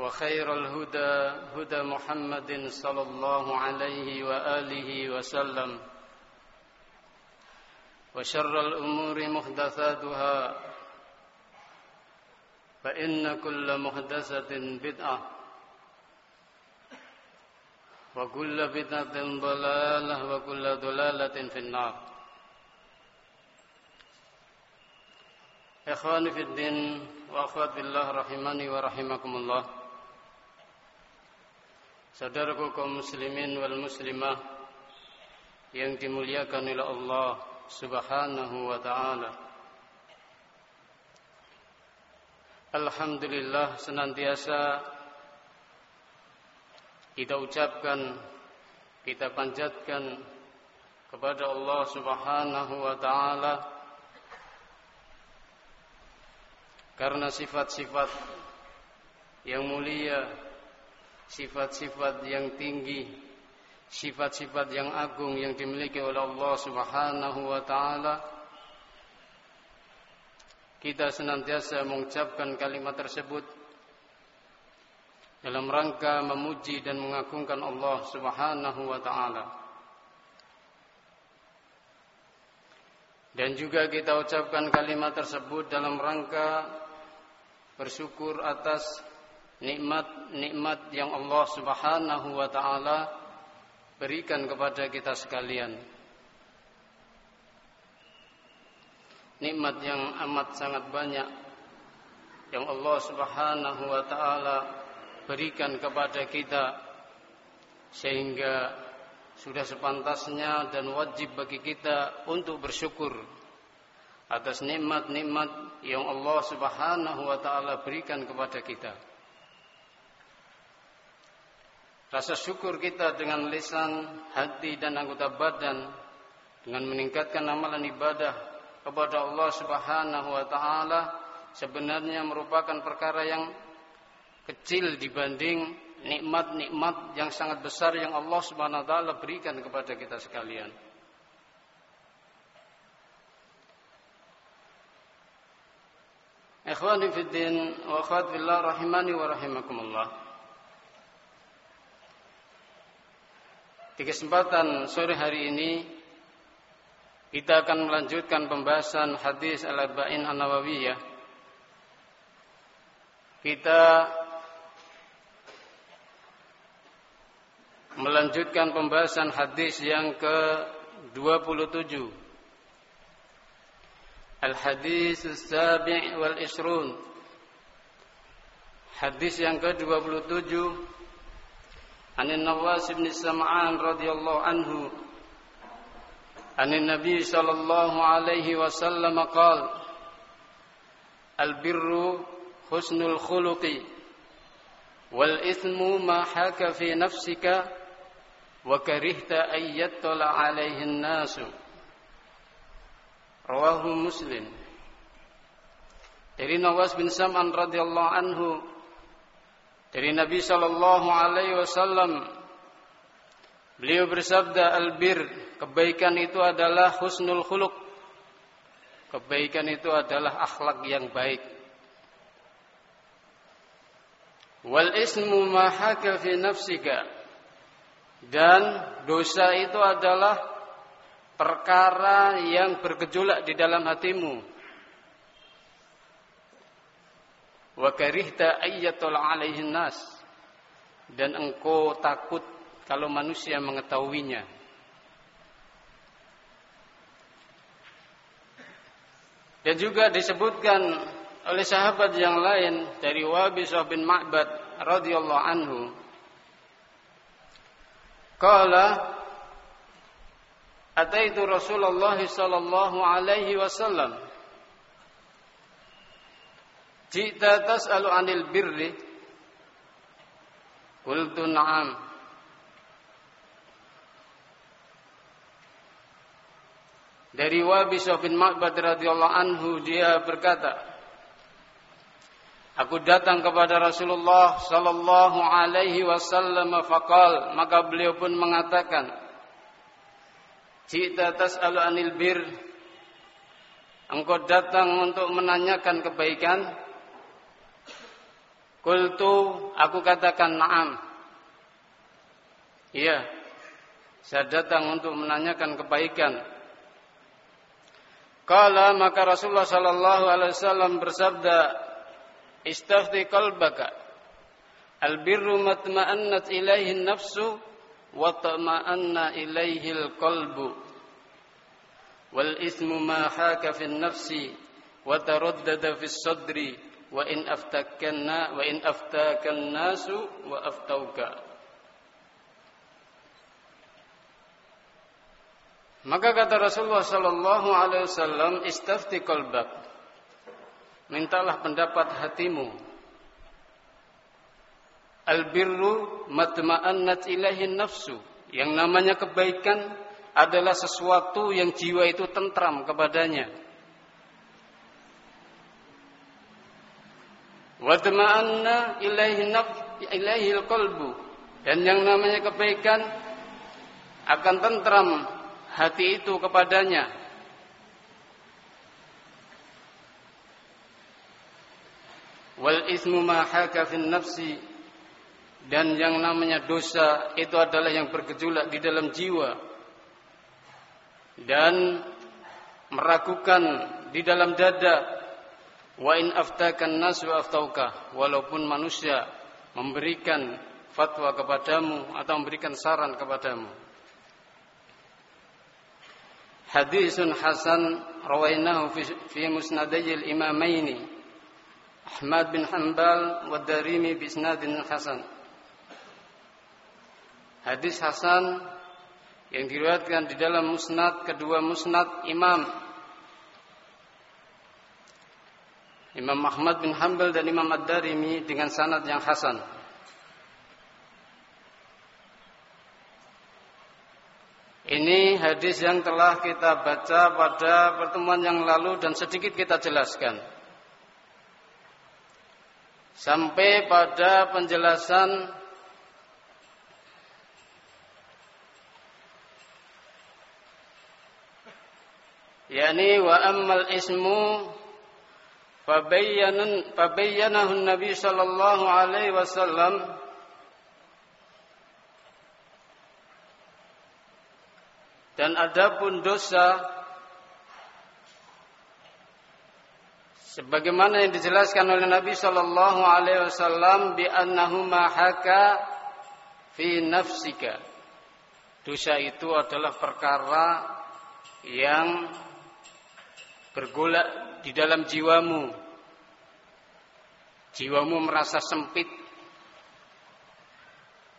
وخير الهدى هدى محمد صلى الله عليه وآله وسلم. وشر الأمور محدثاتها فإن كل محدثة بدعة وكل بدعة ضلالة وكل ضلالة في النار. إخواني في الدين وأخوات بالله رحمني ورحمكم الله. Saudaraku kaum muslimin wal muslimah yang dimuliakan oleh Allah Subhanahu wa taala. Alhamdulillah senantiasa kita ucapkan kita panjatkan kepada Allah Subhanahu wa taala karena sifat-sifat yang mulia sifat-sifat yang tinggi, sifat-sifat yang agung yang dimiliki oleh Allah Subhanahu wa taala. Kita senantiasa mengucapkan kalimat tersebut dalam rangka memuji dan mengagungkan Allah Subhanahu wa taala. Dan juga kita ucapkan kalimat tersebut dalam rangka bersyukur atas nikmat-nikmat yang Allah Subhanahu wa taala berikan kepada kita sekalian. Nikmat yang amat sangat banyak yang Allah Subhanahu wa taala berikan kepada kita sehingga sudah sepantasnya dan wajib bagi kita untuk bersyukur atas nikmat-nikmat yang Allah Subhanahu wa taala berikan kepada kita. Rasa syukur kita dengan lisan, hati dan anggota badan dengan meningkatkan amalan ibadah kepada Allah Subhanahu wa taala sebenarnya merupakan perkara yang kecil dibanding nikmat-nikmat yang sangat besar yang Allah Subhanahu wa taala berikan kepada kita sekalian. Ikhwani fid din wa akhwat rahimani wa rahimakumullah. Di kesempatan sore hari ini kita akan melanjutkan pembahasan hadis Al-Arba'in An-Nawawiyah. Kita melanjutkan pembahasan hadis yang ke-27. Al-Hadis As-Sabi' wal Isrun. Hadis yang ke-27 عن النواس بن سمعان رضي الله عنه عن النبي صلى الله عليه وسلم قال البر حسن الخلق والإثم ما حاك في نفسك وكرهت أن يطلع عليه الناس. رواه مسلم. dari Nawas bin Sam'an radhiyallahu anhu dari Nabi sallallahu alaihi wasallam beliau bersabda albir kebaikan itu adalah husnul khuluq. Kebaikan itu adalah akhlak yang baik. Wal ismu ma haka fi nafsika. Dan dosa itu adalah perkara yang bergejolak di dalam hatimu wa karihta ayyatul alaihin nas. Dan engkau takut kalau manusia mengetahuinya. Dan juga disebutkan oleh sahabat yang lain dari Wabisah bin Ma'bad radhiyallahu anhu. Qala ataitu Rasulullah sallallahu alaihi wasallam Jika tas'alu anil birri. Qultu na'am. Dari Wabisah bin Ma'bad radhiyallahu anhu dia berkata Aku datang kepada Rasulullah sallallahu alaihi wasallam faqal. Maka beliau pun mengatakan Jika tas'alu anil bir Engkau datang untuk menanyakan kebaikan Kultu aku katakan na'am. Iya. Saya datang untuk menanyakan kebaikan. Kala maka Rasulullah sallallahu alaihi wasallam bersabda, "Istafti qalbaka. Al-birru matma'annat ilaihi nafsu wa tama'anna ilaihi al-qalbu. Wal ismu ma haka fi nafsi wa taraddada fi sadri." Wa in aftakanna wa in aftakan nasu wa aftauka. Maka kata Rasulullah sallallahu alaihi wasallam istafti qalbak. Mintalah pendapat hatimu. Albirru matma'annat ilahi nafsu. Yang namanya kebaikan adalah sesuatu yang jiwa itu tentram kepadanya Wadma'anna ilaihi ilaihi qalbu dan yang namanya kebaikan akan tentram hati itu kepadanya. Wal ismu ma haka nafsi. Dan yang namanya dosa itu adalah yang bergejolak di dalam jiwa. Dan meragukan di dalam dada Wa in aftakan nas wa aftauka walaupun manusia memberikan fatwa kepadamu atau memberikan saran kepadamu. Hadisun hasan rawainahu fi, fi musnadayil imamaini Ahmad bin Hanbal wa Darimi bi isnadin hasan. Hadis hasan yang diriwayatkan di dalam musnad kedua musnad Imam Imam Ahmad bin Hanbal dan Imam Ad-Darimi dengan sanad yang hasan. Ini hadis yang telah kita baca pada pertemuan yang lalu dan sedikit kita jelaskan. Sampai pada penjelasan yakni wa ammal ismu فبينه النبي صلى الله عليه وسلم dan adapun dosa sebagaimana yang dijelaskan oleh Nabi sallallahu alaihi wasallam bi annahu ma haka fi nafsika dosa itu adalah perkara yang bergolak di dalam jiwamu. Jiwamu merasa sempit.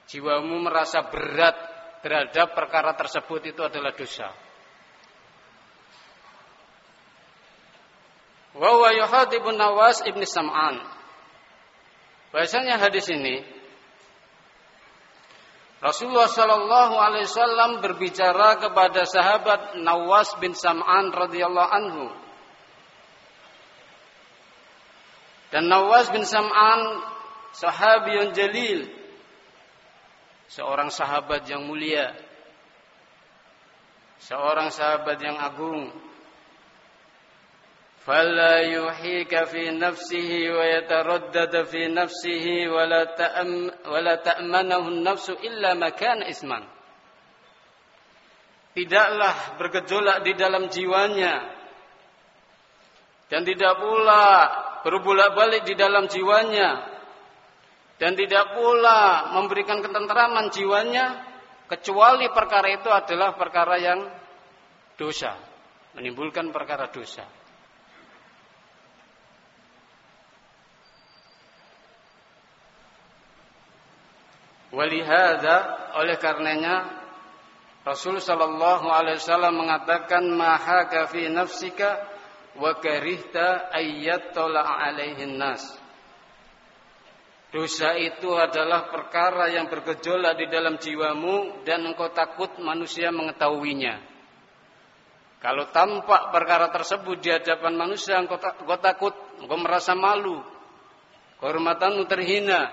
Jiwamu merasa berat terhadap perkara tersebut itu adalah dosa. Wa wa yuhadibun Nawas ibni Sam'an. Bahasanya hadis ini Rasulullah Shallallahu Alaihi Wasallam berbicara kepada sahabat Nawas bin Sam'an radhiyallahu anhu. Dan Nawas bin Sam'an sahabiyun jalil, seorang sahabat yang mulia, seorang sahabat yang agung, فلا يحيك في نفسه ويتردد في نفسه ولا تأم ولا تأمنه النفس إلا مكان إسمان tidaklah bergejolak di dalam jiwanya dan tidak pula berbulak-balik di dalam jiwanya dan tidak pula memberikan ketentraman jiwanya kecuali perkara itu adalah perkara yang dosa menimbulkan perkara dosa Walihada oleh karenanya Rasul sallallahu alaihi wasallam mengatakan maha fi nafsika wa karihta ayyatala alaihin nas. Dosa itu adalah perkara yang bergejolak di dalam jiwamu dan engkau takut manusia mengetahuinya. Kalau tampak perkara tersebut di hadapan manusia engkau, takut, engkau merasa malu. Kehormatanmu terhina,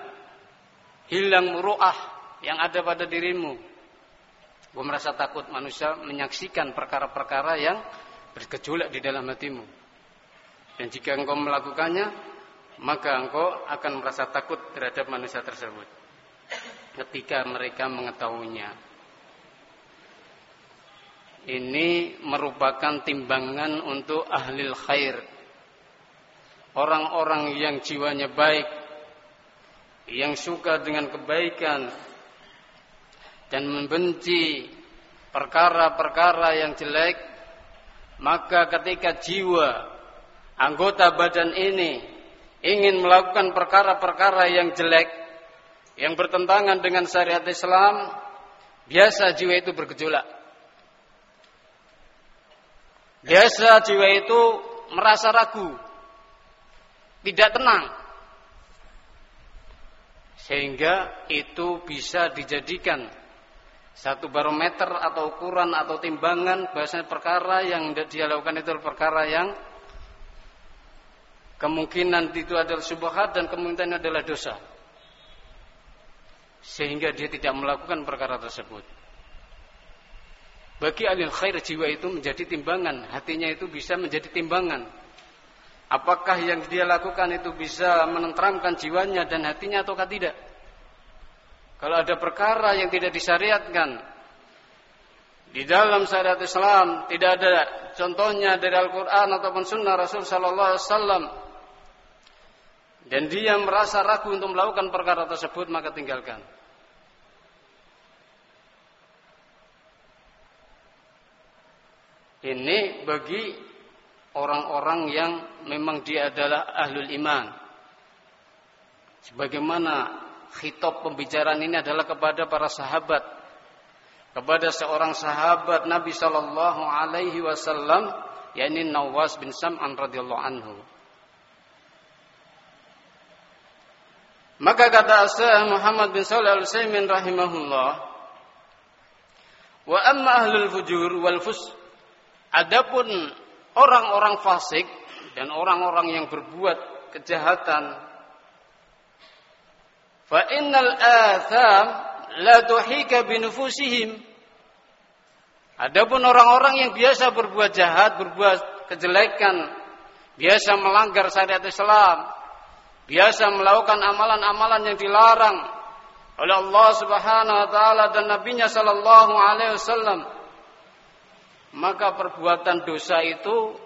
hilang muruah yang ada pada dirimu. Gue merasa takut manusia menyaksikan perkara-perkara yang bergejolak di dalam hatimu. Dan jika engkau melakukannya, maka engkau akan merasa takut terhadap manusia tersebut. Ketika mereka mengetahuinya. Ini merupakan timbangan untuk ahli khair. Orang-orang yang jiwanya baik, yang suka dengan kebaikan dan membenci perkara-perkara yang jelek, maka ketika jiwa anggota badan ini ingin melakukan perkara-perkara yang jelek, yang bertentangan dengan syariat Islam, biasa jiwa itu bergejolak. Biasa jiwa itu merasa ragu, tidak tenang. Sehingga itu bisa dijadikan satu barometer atau ukuran atau timbangan bahasanya perkara yang dia lakukan itu perkara yang kemungkinan itu adalah subhat dan kemungkinan adalah dosa. Sehingga dia tidak melakukan perkara tersebut. Bagi ahli khair jiwa itu menjadi timbangan, hatinya itu bisa menjadi timbangan. Apakah yang dia lakukan itu bisa menenteramkan jiwanya dan hatinya ataukah tidak? Kalau ada perkara yang tidak disyariatkan di dalam syariat Islam tidak ada contohnya dari Al-Quran ataupun Sunnah Rasul Sallallahu Alaihi Wasallam dan dia merasa ragu untuk melakukan perkara tersebut maka tinggalkan. Ini bagi orang-orang yang memang dia adalah ahlul iman. Sebagaimana khitab pembicaraan ini adalah kepada para sahabat. Kepada seorang sahabat Nabi sallallahu alaihi wasallam yakni Nawas bin Sam'an radhiyallahu anhu. Maka kata Asy Muhammad bin Shalih Al-Utsaimin rahimahullah, wa amma ahlul fujur wal fus adapun orang-orang fasik dan orang-orang yang berbuat kejahatan. Fa innal atham la tuhika binufusihim Adapun orang-orang yang biasa berbuat jahat, berbuat kejelekan, biasa melanggar syariat Islam, biasa melakukan amalan-amalan yang dilarang oleh Allah Subhanahu wa taala dan nabinya sallallahu alaihi wasallam maka perbuatan dosa itu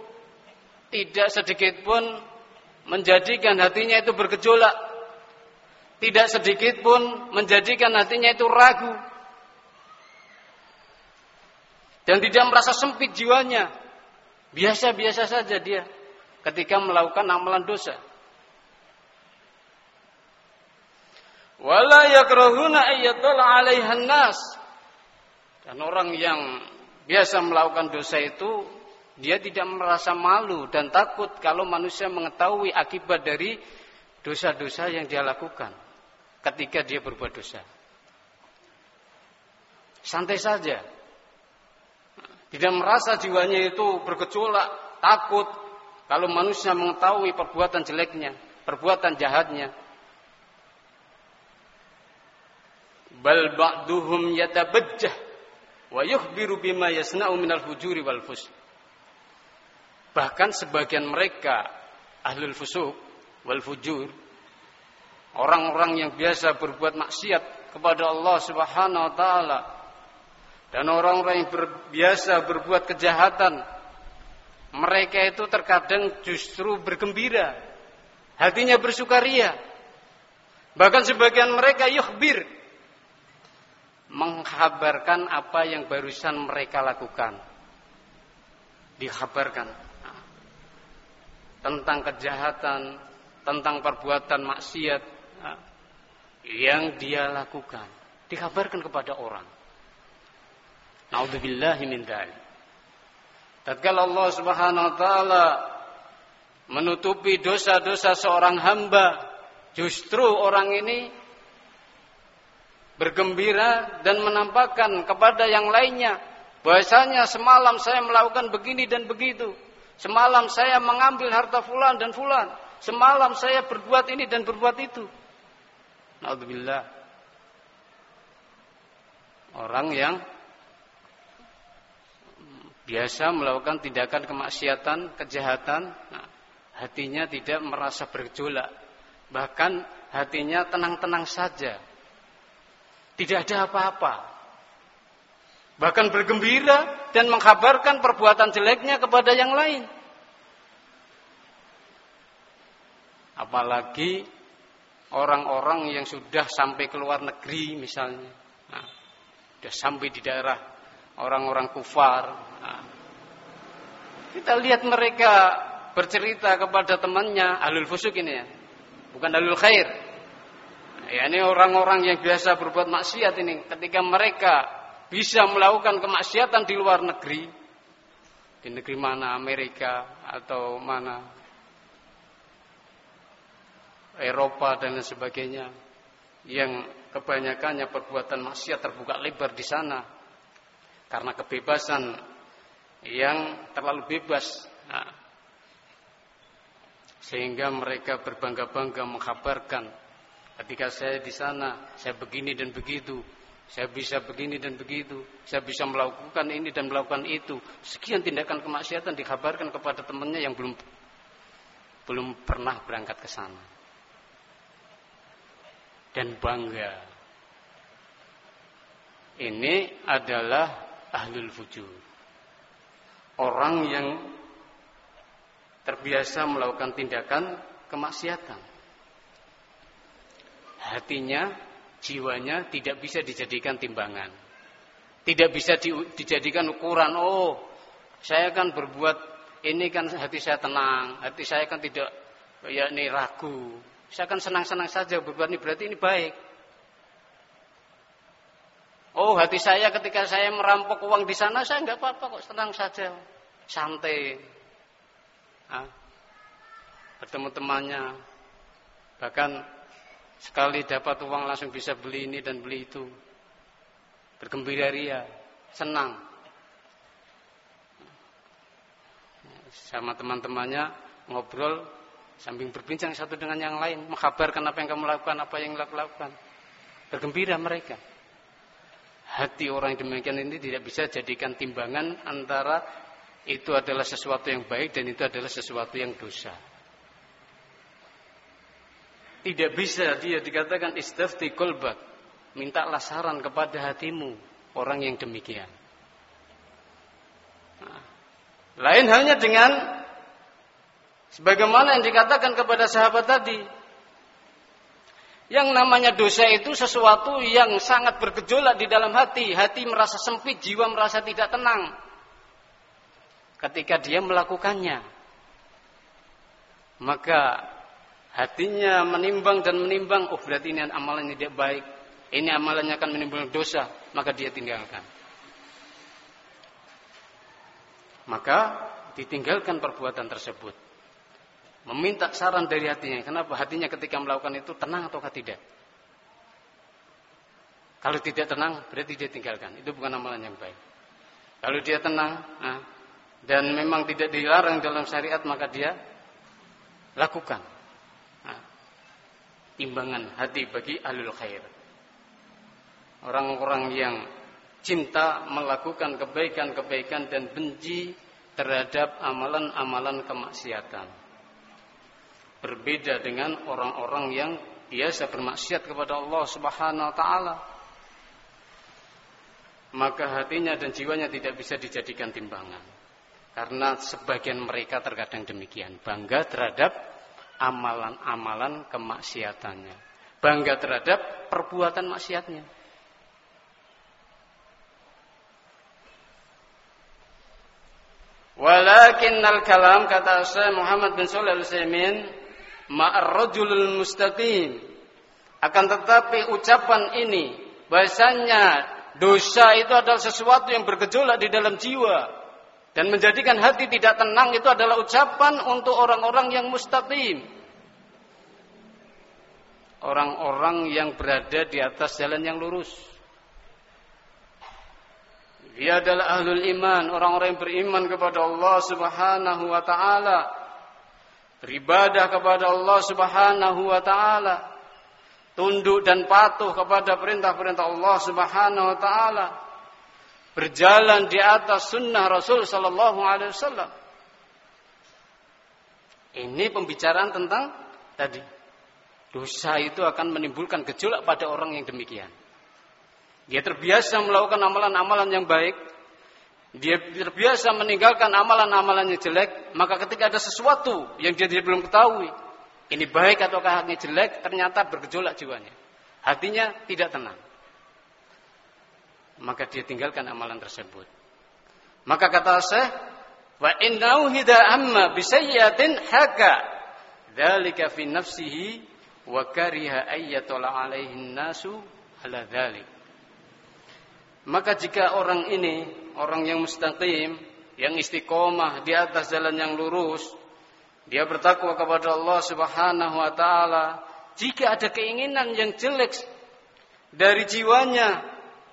tidak sedikit pun menjadikan hatinya itu bergejolak. Tidak sedikit pun menjadikan hatinya itu ragu. Dan tidak merasa sempit jiwanya. Biasa-biasa saja dia ketika melakukan amalan dosa. Wala yakrahuna ayyatala 'alaihan nas. Dan orang yang biasa melakukan dosa itu Dia tidak merasa malu dan takut kalau manusia mengetahui akibat dari dosa-dosa yang dia lakukan ketika dia berbuat dosa. Santai saja. Tidak merasa jiwanya itu bergejolak, takut kalau manusia mengetahui perbuatan jeleknya, perbuatan jahatnya. Bal ba'duhum yatabajjah Bahkan sebagian mereka ahlul fusuk wal fujur orang-orang yang biasa berbuat maksiat kepada Allah Subhanahu wa taala dan orang-orang yang biasa berbuat kejahatan mereka itu terkadang justru bergembira hatinya bersukaria. Bahkan sebagian mereka yukhbir menghabarkan apa yang barusan mereka lakukan dikhabarkan tentang kejahatan, tentang perbuatan maksiat yang dia lakukan. Dikabarkan kepada orang. Naudzubillahi min. Tatkala Allah Subhanahu wa taala menutupi dosa-dosa seorang hamba, justru orang ini bergembira dan menampakkan kepada yang lainnya bahwasanya semalam saya melakukan begini dan begitu. Semalam saya mengambil harta fulan dan fulan. Semalam saya berbuat ini dan berbuat itu. Alhamdulillah. Orang yang biasa melakukan tindakan kemaksiatan, kejahatan, nah, hatinya tidak merasa bergejolak. Bahkan hatinya tenang-tenang saja. Tidak ada apa-apa. Bahkan bergembira dan mengkabarkan perbuatan jeleknya kepada yang lain. Apalagi orang-orang yang sudah sampai ke luar negeri misalnya. Nah, sudah sampai di daerah orang-orang kufar. Nah, kita lihat mereka bercerita kepada temannya alul fusuk ini ya. Bukan alul khair. Ya ini orang-orang yang biasa berbuat maksiat ini ketika mereka bisa melakukan kemaksiatan di luar negeri, di negeri mana Amerika atau mana Eropa dan lain sebagainya, yang kebanyakannya perbuatan maksiat terbuka lebar di sana karena kebebasan yang terlalu bebas. Nah, sehingga mereka berbangga-bangga mengkabarkan ketika saya di sana saya begini dan begitu saya bisa begini dan begitu. Saya bisa melakukan ini dan melakukan itu. Sekian tindakan kemaksiatan dikabarkan kepada temannya yang belum belum pernah berangkat ke sana. Dan bangga. Ini adalah ahlul fujur. Orang yang terbiasa melakukan tindakan kemaksiatan. Hatinya jiwanya tidak bisa dijadikan timbangan. Tidak bisa di, dijadikan ukuran, oh saya kan berbuat ini kan hati saya tenang, hati saya kan tidak ya ini ragu. Saya kan senang-senang saja berbuat ini berarti ini baik. Oh hati saya ketika saya merampok uang di sana saya nggak apa-apa kok tenang saja, santai. Hah? Bertemu temannya, bahkan Sekali dapat uang langsung bisa beli ini dan beli itu. Bergembira ria, senang. Sama teman-temannya ngobrol sambil berbincang satu dengan yang lain, mengkabarkan apa yang kamu lakukan, apa yang lakukan. Bergembira mereka. Hati orang demikian ini tidak bisa jadikan timbangan antara itu adalah sesuatu yang baik dan itu adalah sesuatu yang dosa. Tidak bisa dia dikatakan istafti kolbak. Mintalah saran kepada hatimu. Orang yang demikian. Nah, lain halnya dengan sebagaimana yang dikatakan kepada sahabat tadi. Yang namanya dosa itu sesuatu yang sangat bergejolak di dalam hati. Hati merasa sempit, jiwa merasa tidak tenang. Ketika dia melakukannya. Maka hatinya menimbang dan menimbang, oh berarti ini amalan tidak baik, ini amalannya akan menimbulkan dosa, maka dia tinggalkan. Maka ditinggalkan perbuatan tersebut. Meminta saran dari hatinya. Kenapa hatinya ketika melakukan itu tenang atau tidak? Kalau tidak tenang, berarti dia tinggalkan. Itu bukan amalan yang baik. Kalau dia tenang nah, dan memang tidak dilarang dalam syariat, maka dia lakukan. Timbangan hati bagi alul khair. Orang-orang yang cinta melakukan kebaikan-kebaikan dan benci terhadap amalan-amalan kemaksiatan. Berbeda dengan orang-orang yang biasa bermaksiat kepada Allah Subhanahu wa taala. Maka hatinya dan jiwanya tidak bisa dijadikan timbangan. Karena sebagian mereka terkadang demikian, bangga terhadap amalan-amalan kemaksiatannya. Bangga terhadap perbuatan maksiatnya. Walakinnal kalam kata Syekh Muhammad bin Shalih Al-Utsaimin ma'ar rajulul mustaqim. Akan tetapi ucapan ini bahasanya dosa itu adalah sesuatu yang bergejolak di dalam jiwa dan menjadikan hati tidak tenang itu adalah ucapan untuk orang-orang yang mustaqim. Orang-orang yang berada di atas jalan yang lurus. Dia adalah ahlul iman, orang-orang yang beriman kepada Allah Subhanahu wa taala. Beribadah kepada Allah Subhanahu wa taala. Tunduk dan patuh kepada perintah-perintah Allah Subhanahu wa taala. Berjalan di atas sunnah Rasul sallallahu alaihi wasallam. Ini pembicaraan tentang tadi. Dosa itu akan menimbulkan gejolak pada orang yang demikian. Dia terbiasa melakukan amalan-amalan yang baik. Dia terbiasa meninggalkan amalan-amalan yang jelek. Maka ketika ada sesuatu yang dia, belum ketahui. Ini baik ataukah ini jelek. Ternyata bergejolak jiwanya. Hatinya tidak tenang. Maka dia tinggalkan amalan tersebut. Maka kata saya. Wa innahu hida amma bisayyatin haka. Dalika fi nafsihi. Wa kariha ayyatola alaihin nasu ala dhalik. Maka jika orang ini, orang yang mustaqim, yang istiqomah di atas jalan yang lurus, dia bertakwa kepada Allah Subhanahu wa taala, jika ada keinginan yang jelek dari jiwanya,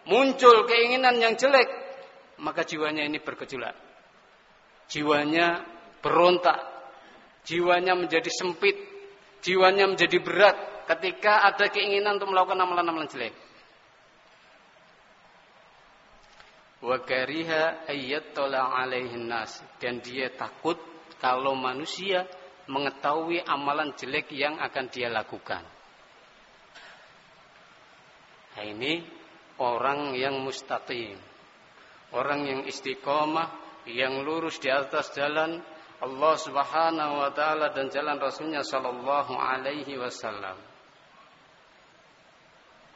muncul keinginan yang jelek, maka jiwanya ini bergejolak. Jiwanya berontak, jiwanya menjadi sempit, jiwanya menjadi berat ketika ada keinginan untuk melakukan amalan-amalan jelek. wa kariha ayyattala alaihin nas dan dia takut kalau manusia mengetahui amalan jelek yang akan dia lakukan. Nah, ini orang yang mustaqim. Orang yang istiqomah, yang lurus di atas jalan Allah Subhanahu wa taala dan jalan Rasulnya sallallahu alaihi wasallam.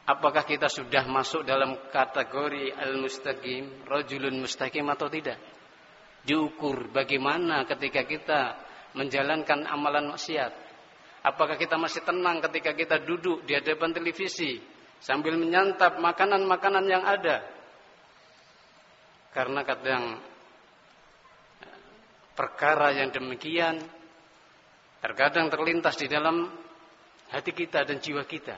Apakah kita sudah masuk dalam kategori al-mustaqim, rajulun mustaqim atau tidak? Diukur bagaimana ketika kita menjalankan amalan maksiat. Apakah kita masih tenang ketika kita duduk di hadapan televisi sambil menyantap makanan-makanan yang ada? Karena kadang perkara yang demikian terkadang terlintas di dalam hati kita dan jiwa kita.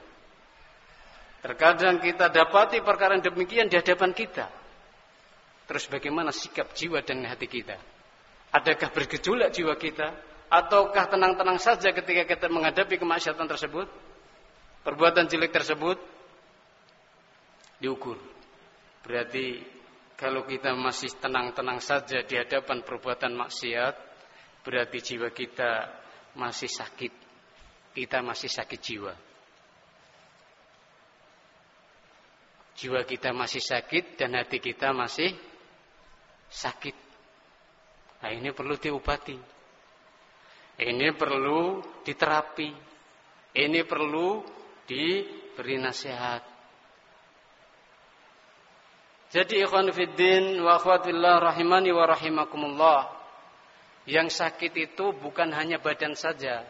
Terkadang kita dapati perkara yang demikian di hadapan kita. Terus bagaimana sikap jiwa dan hati kita? Adakah bergejolak jiwa kita? Ataukah tenang-tenang saja ketika kita menghadapi kemaksiatan tersebut? Perbuatan jelek tersebut? Diukur. Berarti kalau kita masih tenang-tenang saja di hadapan perbuatan maksiat, berarti jiwa kita masih sakit. Kita masih sakit jiwa. jiwa kita masih sakit dan hati kita masih sakit. Nah ini perlu diobati. Ini perlu diterapi. Ini perlu diberi nasihat. Jadi ikhwan fiddin wa akhwatillah rahimani wa rahimakumullah. Yang sakit itu bukan hanya badan saja.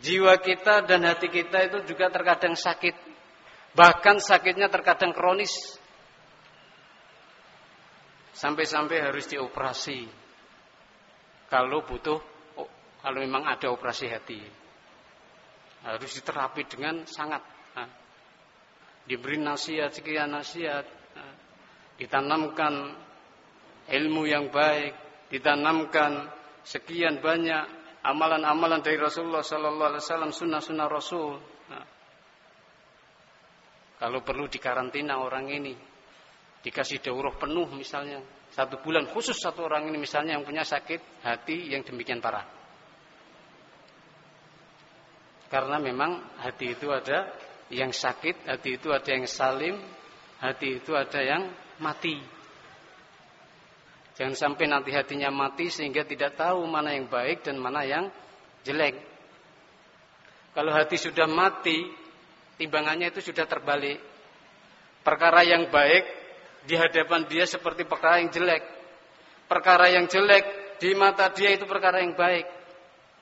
Jiwa kita dan hati kita itu juga terkadang sakit. Bahkan sakitnya terkadang kronis. Sampai-sampai harus dioperasi. kalau butuh oh, kalau memang ada operasi hati harus diterapi dengan sangat nah, diberi nasihat sekian nasihat nah, ditanamkan ilmu yang baik ditanamkan sekian banyak amalan-amalan dari Rasulullah Sallallahu Alaihi Wasallam sunnah-sunnah Rasul nah, kalau perlu dikarantina orang ini dikasih daurah penuh misalnya satu bulan khusus satu orang ini misalnya yang punya sakit hati yang demikian parah. Karena memang hati itu ada yang sakit, hati itu ada yang salim, hati itu ada yang mati. Jangan sampai nanti hatinya mati sehingga tidak tahu mana yang baik dan mana yang jelek. Kalau hati sudah mati, timbangannya itu sudah terbalik. Perkara yang baik di hadapan dia seperti perkara yang jelek. Perkara yang jelek di mata dia itu perkara yang baik.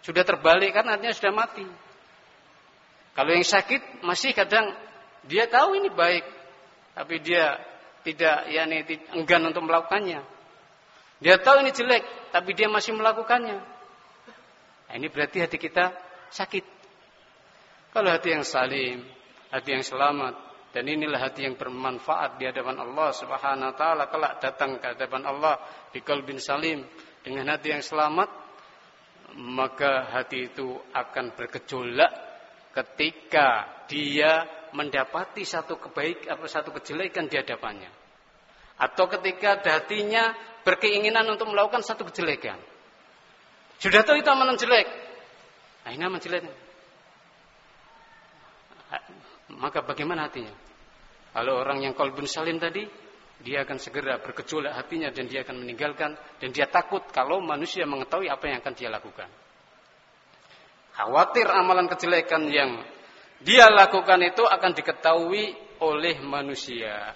Sudah terbalik kan artinya sudah mati. Kalau yang sakit masih kadang dia tahu ini baik, tapi dia tidak yakni enggan untuk melakukannya. Dia tahu ini jelek, tapi dia masih melakukannya. Nah, ini berarti hati kita sakit. Kalau hati yang salim, hati yang selamat, dan inilah hati yang bermanfaat di hadapan Allah Subhanahu wa taala kelak datang ke hadapan Allah di kalbin salim dengan hati yang selamat maka hati itu akan bergejolak ketika dia mendapati satu kebaik atau satu kejelekan di hadapannya. Atau ketika hatinya berkeinginan untuk melakukan satu kejelekan. Sudah tahu itu amalan jelek? Nah ini amalan jelek maka bagaimana hatinya? Kalau orang yang kolbun salim tadi, dia akan segera bergejolak hatinya dan dia akan meninggalkan dan dia takut kalau manusia mengetahui apa yang akan dia lakukan. Khawatir amalan kejelekan yang dia lakukan itu akan diketahui oleh manusia.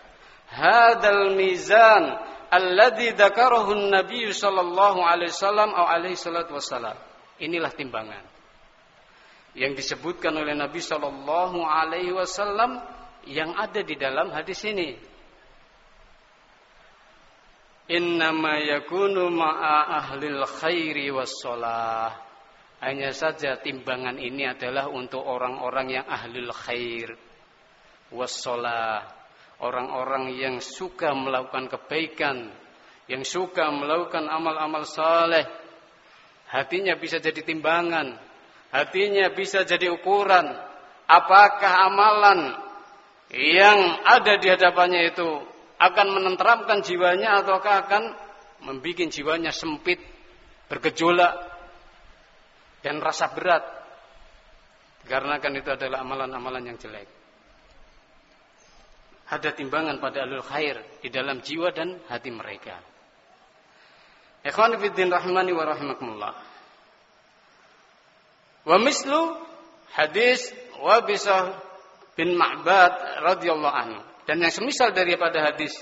Hadal mizan alladzi dzakarahu an-nabiy sallallahu alaihi wasallam atau alaihi salatu wasallam. Inilah timbangan yang disebutkan oleh Nabi sallallahu alaihi wasallam yang ada di dalam hadis ini. Innama yakunu ma'a ahlil khairi wassalah. Hanya saja timbangan ini adalah untuk orang-orang yang ahlul khair wassalah. Orang-orang yang suka melakukan kebaikan, yang suka melakukan amal-amal saleh. Hatinya bisa jadi timbangan, hatinya bisa jadi ukuran. Apakah amalan yang ada di hadapannya itu akan menenteramkan jiwanya ataukah akan membuat jiwanya sempit, bergejolak dan rasa berat. Karena kan itu adalah amalan-amalan yang jelek. Ada timbangan pada alul khair di dalam jiwa dan hati mereka. Ikhwan fillah rahmani wa rahimakumullah. Wa mislu hadis wa bisah bin Ma'bad radhiyallahu anhu. Dan yang semisal daripada hadis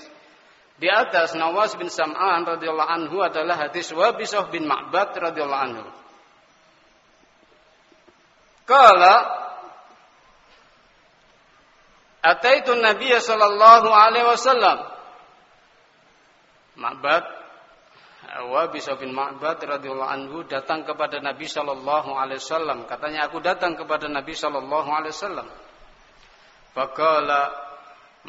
di atas Nawas bin Sam'an radhiyallahu anhu adalah hadis Wabisah bin Ma'bad radhiyallahu anhu. Kala Ataitu Nabi sallallahu alaihi wasallam Ma'bad Wabisah bin Ma'bad radhiyallahu anhu datang kepada Nabi sallallahu alaihi wasallam katanya aku datang kepada Nabi sallallahu alaihi wasallam Fakala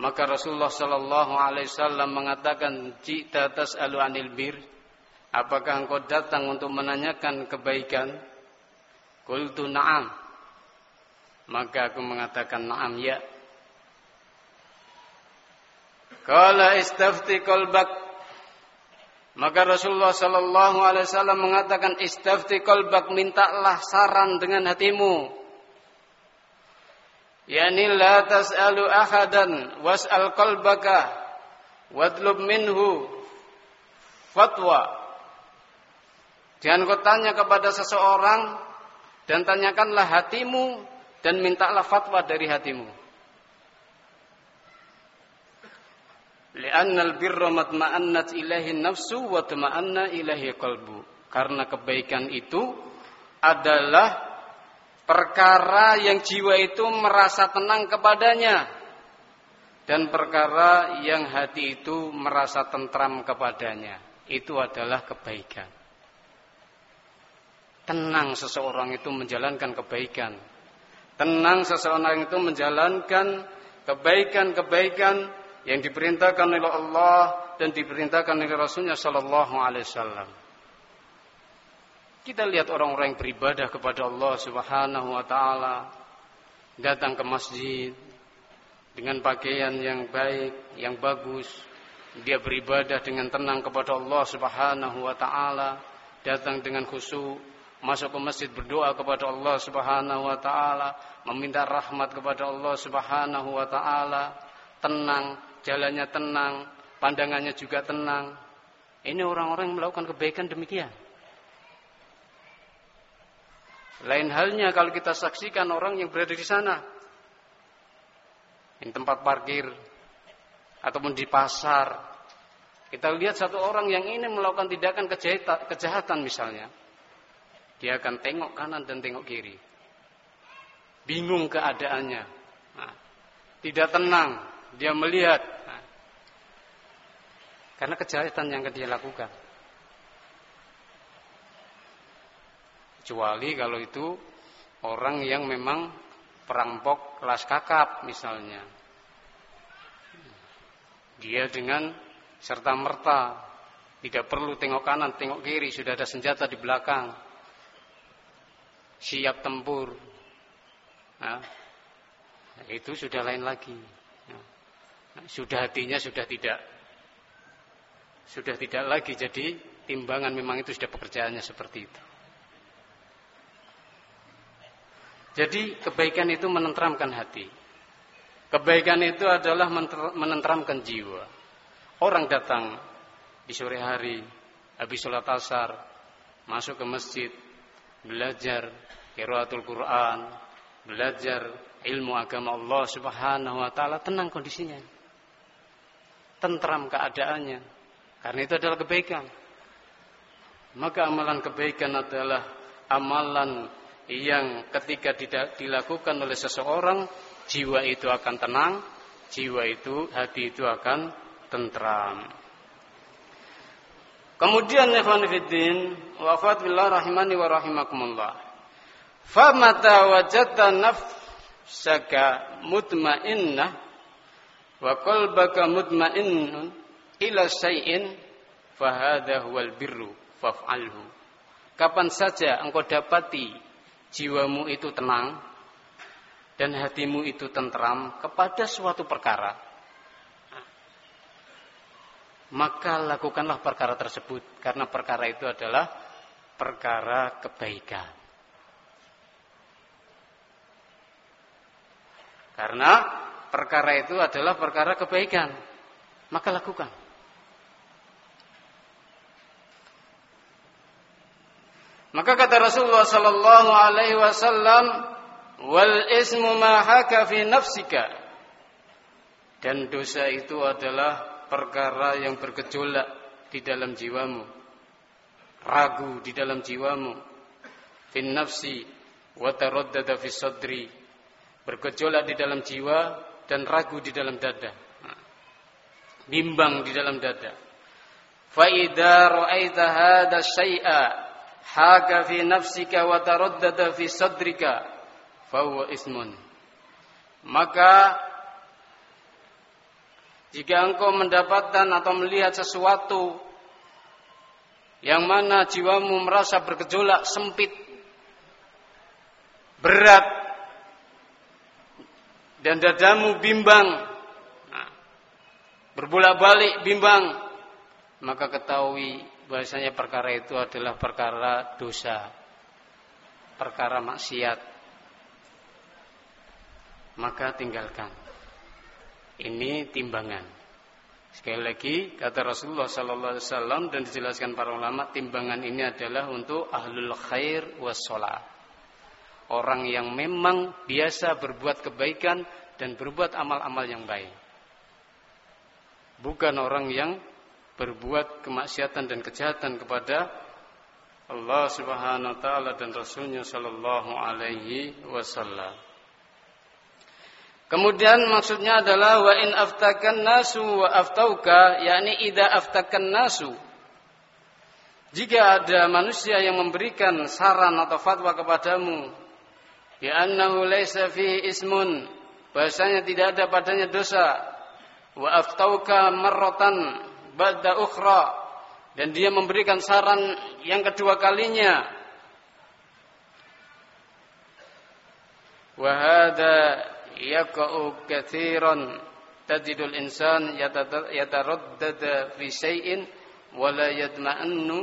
maka Rasulullah sallallahu alaihi wasallam mengatakan jita tas'alu anil bir. Apakah engkau datang untuk menanyakan kebaikan? Qultu na'am maka aku mengatakan na'am ya. Kala istafti qalbak. Maka Rasulullah sallallahu alaihi wasallam mengatakan istafti qalbak mintalah saran dengan hatimu. Yani la tas'alu ahadan was'al qalbaka wadlub minhu fatwa. Jangan kau tanya kepada seseorang dan tanyakanlah hatimu dan mintalah fatwa dari hatimu. Li'anna al-birra matma'annat ilahi nafsu wa ilahi qalbu. Karena kebaikan itu adalah perkara yang jiwa itu merasa tenang kepadanya. Dan perkara yang hati itu merasa tentram kepadanya. Itu adalah kebaikan. Tenang seseorang itu menjalankan kebaikan. Tenang seseorang itu menjalankan kebaikan-kebaikan yang diperintahkan oleh Allah dan diperintahkan oleh Rasulnya Shallallahu Alaihi Wasallam. Kita lihat orang-orang yang beribadah kepada Allah Subhanahu Wa Taala datang ke masjid dengan pakaian yang baik, yang bagus. Dia beribadah dengan tenang kepada Allah Subhanahu Wa Taala, datang dengan khusyuk, masuk ke masjid berdoa kepada Allah Subhanahu Wa Taala, meminta rahmat kepada Allah Subhanahu Wa Taala, tenang, jalannya tenang, pandangannya juga tenang. Ini orang-orang yang melakukan kebaikan demikian. Lain halnya kalau kita saksikan orang yang berada di sana. Di tempat parkir. Ataupun di pasar. Kita lihat satu orang yang ini melakukan tindakan kejahatan misalnya. Dia akan tengok kanan dan tengok kiri. Bingung keadaannya. Nah, tidak tenang. Dia melihat. Nah, karena kejahatan yang dia lakukan. Kecuali kalau itu orang yang memang perampok kelas kakap misalnya. Dia dengan serta merta tidak perlu tengok kanan, tengok kiri, sudah ada senjata di belakang. Siap tempur. Nah, itu sudah lain lagi. Nah, sudah hatinya sudah tidak sudah tidak lagi jadi timbangan memang itu sudah pekerjaannya seperti itu. Jadi kebaikan itu menenteramkan hati. Kebaikan itu adalah menenteramkan jiwa. Orang datang di sore hari, habis sholat asar, masuk ke masjid, belajar qiraatul Quran, belajar ilmu agama Allah Subhanahu wa taala, tenang kondisinya. Tentram keadaannya. Karena itu adalah kebaikan. Maka amalan kebaikan adalah amalan yang ketika dilakukan oleh seseorang jiwa itu akan tenang, jiwa itu hati itu akan tentram. Kemudian ikhwan fillah wafat billah rahimani wa rahimakumullah. Famata wajadta nafsaka mutmainnah wa qalbaka mutmainnun ila syai'in fahadha huwal birru faf'alhu. Kapan saja engkau dapati jiwamu itu tenang dan hatimu itu tentram kepada suatu perkara, maka lakukanlah perkara tersebut karena perkara itu adalah perkara kebaikan. Karena perkara itu adalah perkara kebaikan, maka lakukan. Maka kata Rasulullah sallallahu alaihi wasallam, "Wal ismu ma haka fi nafsika." Dan dosa itu adalah perkara yang bergejolak di dalam jiwamu. Ragu di dalam jiwamu. Fi nafsi wa taraddada fi sadri. Bergejolak di dalam jiwa dan ragu di dalam dada. Bimbang di dalam dada. Fa idza ra'aita hadha syai'a haka fi nafsika wa taraddada fi sadrika fahuwa ismun maka jika engkau mendapatkan atau melihat sesuatu yang mana jiwamu merasa bergejolak sempit berat dan dadamu bimbang nah, berbolak-balik bimbang maka ketahui bahasanya perkara itu adalah perkara dosa, perkara maksiat. Maka tinggalkan. Ini timbangan. Sekali lagi kata Rasulullah sallallahu alaihi wasallam dan dijelaskan para ulama timbangan ini adalah untuk ahlul khair wassalah. Orang yang memang biasa berbuat kebaikan dan berbuat amal-amal yang baik. Bukan orang yang berbuat kemaksiatan dan kejahatan kepada Allah Subhanahu wa taala dan Rasulnya sallallahu alaihi wasallam. Kemudian maksudnya adalah wa in aftakan nasu wa aftauka yakni idza aftakan nasu. Jika ada manusia yang memberikan saran atau fatwa kepadamu, ya annahu laisa fihi ismun, bahasanya tidak ada padanya dosa, wa aftauka marratan ba'da ukhra dan dia memberikan saran yang kedua kalinya. Wa hadha yaqa'u katsiran tajidul insan yataraddad fi syai'in wa la yatma'annu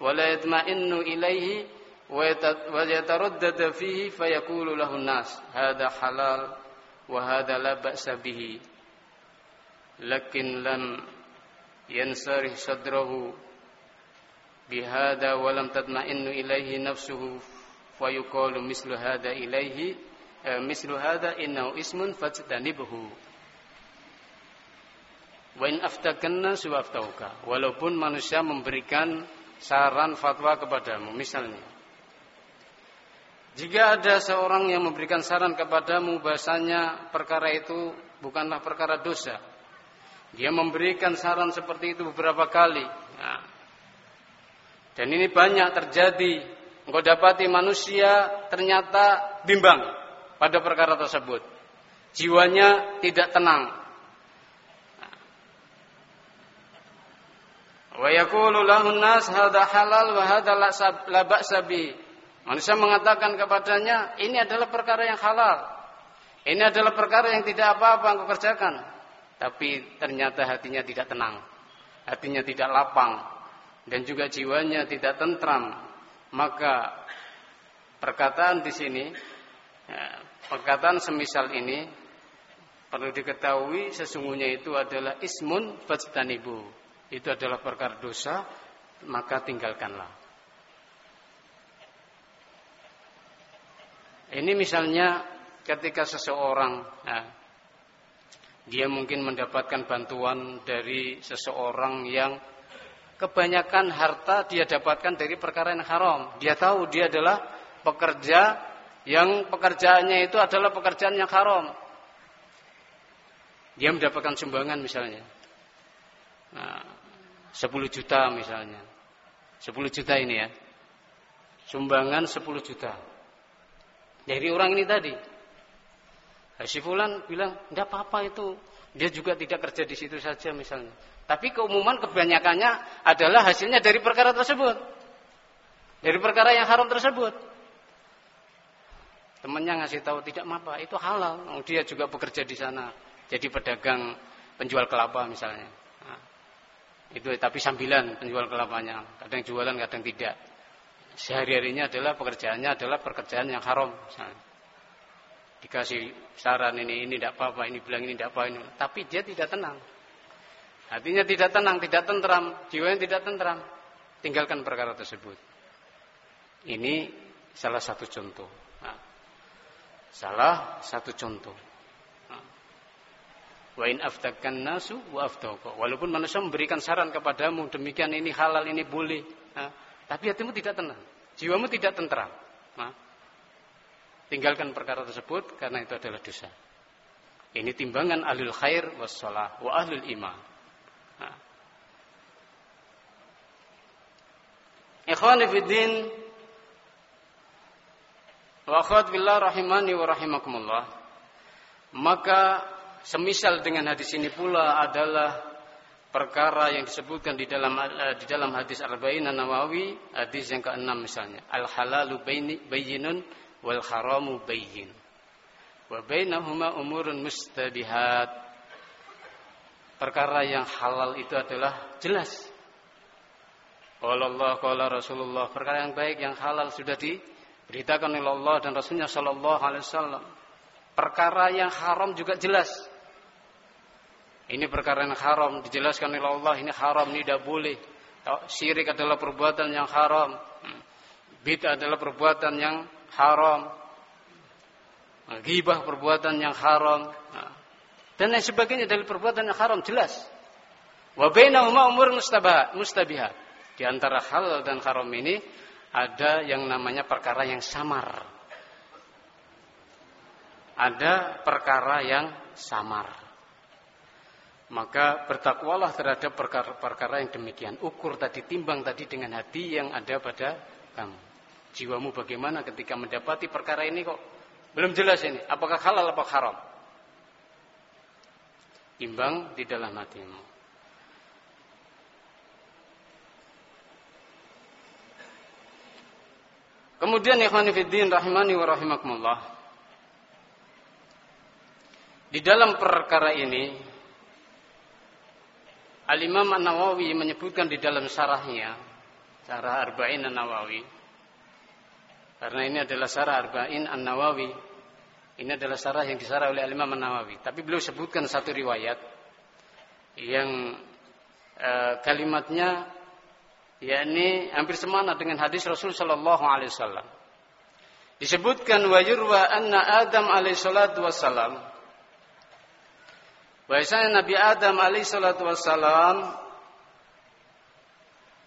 wa la yatma'innu ilaihi wa yataraddad fihi fayaqulu lahu nas hadha halal wa hadha la ba'sa bihi lakin lam yansarih sadrahu bihada wa lam tatma'innu ilaihi nafsuhu fayuqalu eh, mislu hada innahu ismun fajtanibhu wa in aftakanna suwaftauka walaupun manusia memberikan saran fatwa kepadamu misalnya. Jika ada seorang yang memberikan saran kepadamu bahasanya perkara itu bukanlah perkara dosa. Dia memberikan saran seperti itu beberapa kali. Nah, dan ini banyak terjadi. Engkau dapati manusia ternyata bimbang pada perkara tersebut. Jiwanya tidak tenang. Wa yaqulu lahun nas hadza halal wa hadza la ba'sa Manusia mengatakan kepadanya, ini adalah perkara yang halal. Ini adalah perkara yang tidak apa-apa engkau kerjakan. Tapi ternyata hatinya tidak tenang. Hatinya tidak lapang dan juga jiwanya tidak tentram maka perkataan di sini, ya, perkataan semisal ini perlu diketahui sesungguhnya itu adalah ismun fajtanibu. Itu adalah perkara dosa, maka tinggalkanlah. Ini misalnya ketika seseorang ya, dia mungkin mendapatkan bantuan dari seseorang yang kebanyakan harta dia dapatkan dari perkara yang haram. Dia tahu dia adalah pekerja yang pekerjaannya itu adalah pekerjaan yang haram. Dia mendapatkan sumbangan misalnya. Nah, 10 juta misalnya. 10 juta ini ya. Sumbangan 10 juta. Dari orang ini tadi. Si Fulan bilang, tidak apa-apa itu. Dia juga tidak kerja di situ saja misalnya. Tapi keumuman kebanyakannya adalah hasilnya dari perkara tersebut. Dari perkara yang haram tersebut. Temannya ngasih tahu tidak apa, itu halal. Oh, dia juga bekerja di sana. Jadi pedagang penjual kelapa misalnya. Nah, itu tapi sambilan penjual kelapanya. Kadang jualan, kadang tidak. Sehari-harinya adalah pekerjaannya adalah pekerjaan yang haram misalnya. Dikasih saran ini, ini tidak apa-apa, ini bilang ini tidak apa ini. Tapi dia tidak tenang. Hatinya tidak tenang, tidak tentram, jiwanya tidak tentram. Tinggalkan perkara tersebut. Ini salah satu contoh. Nah, salah satu contoh. Nah, wa in aftakan nasu wa aftauka. Walaupun manusia memberikan saran kepadamu demikian ini halal ini boleh, nah, tapi hatimu tidak tenang, jiwamu tidak tentram. Nah, tinggalkan perkara tersebut karena itu adalah dosa. Ini timbangan ahlul khair wassalah wa ahlul iman. Ikhwani fi din wa billah rahimani wa rahimakumullah. Maka semisal dengan hadis ini pula adalah perkara yang disebutkan di dalam eh, di dalam hadis Arba'in Nawawi, hadis yang keenam misalnya, al halalu bayyinun wal haramu bayyin. Wa bainahuma umurun mustabihat. Perkara yang halal itu adalah jelas Qala Allah, qala Rasulullah. Perkara yang baik, yang halal sudah diberitakan oleh Allah dan Rasulnya Shallallahu Alaihi Wasallam. Perkara yang haram juga jelas. Ini perkara yang haram dijelaskan oleh Allah. Ini haram, ini tidak boleh. Syirik adalah perbuatan yang haram. Bid'ah adalah perbuatan yang haram. Ghibah perbuatan yang haram. Dan lain sebagainya dari perbuatan yang haram jelas. Wa bainahuma umur mustabihat. Di antara halal dan haram ini ada yang namanya perkara yang samar. Ada perkara yang samar. Maka bertakwalah terhadap perkara-perkara yang demikian. Ukur tadi, timbang tadi dengan hati yang ada pada kamu. Jiwamu bagaimana ketika mendapati perkara ini kok belum jelas ini. Apakah halal atau haram? Timbang di dalam hatimu. Kemudian ikhwanifiddin rahimani wa rahimakumullah. Di dalam perkara ini Al-Imam An-Nawawi menyebutkan di dalam sarahnya, sarah Arba'in An-Nawawi. Karena ini adalah sarah Arba'in An-Nawawi. Ini adalah sarah yang disarah oleh Al-Imam An-Nawawi. Tapi beliau sebutkan satu riwayat yang e, kalimatnya yakni hampir semana dengan hadis Rasul sallallahu alaihi wasallam. Disebutkan wa yurwa anna Adam alaihi salatu wassalam Bahasanya Nabi Adam alaihi salatu wassalam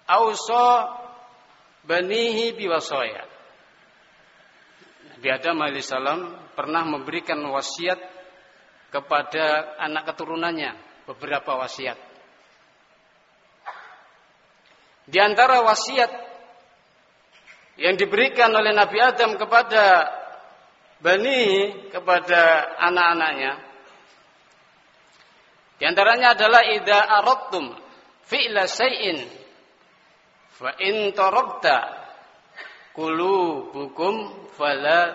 ausa banihi biwasaya. Nabi Adam alaihi salam pernah memberikan wasiat kepada anak keturunannya, beberapa wasiat. Di antara wasiat yang diberikan oleh Nabi Adam kepada Bani kepada anak-anaknya di antaranya adalah idza aradtum fi'la syai'in fa in taradda qulubukum fala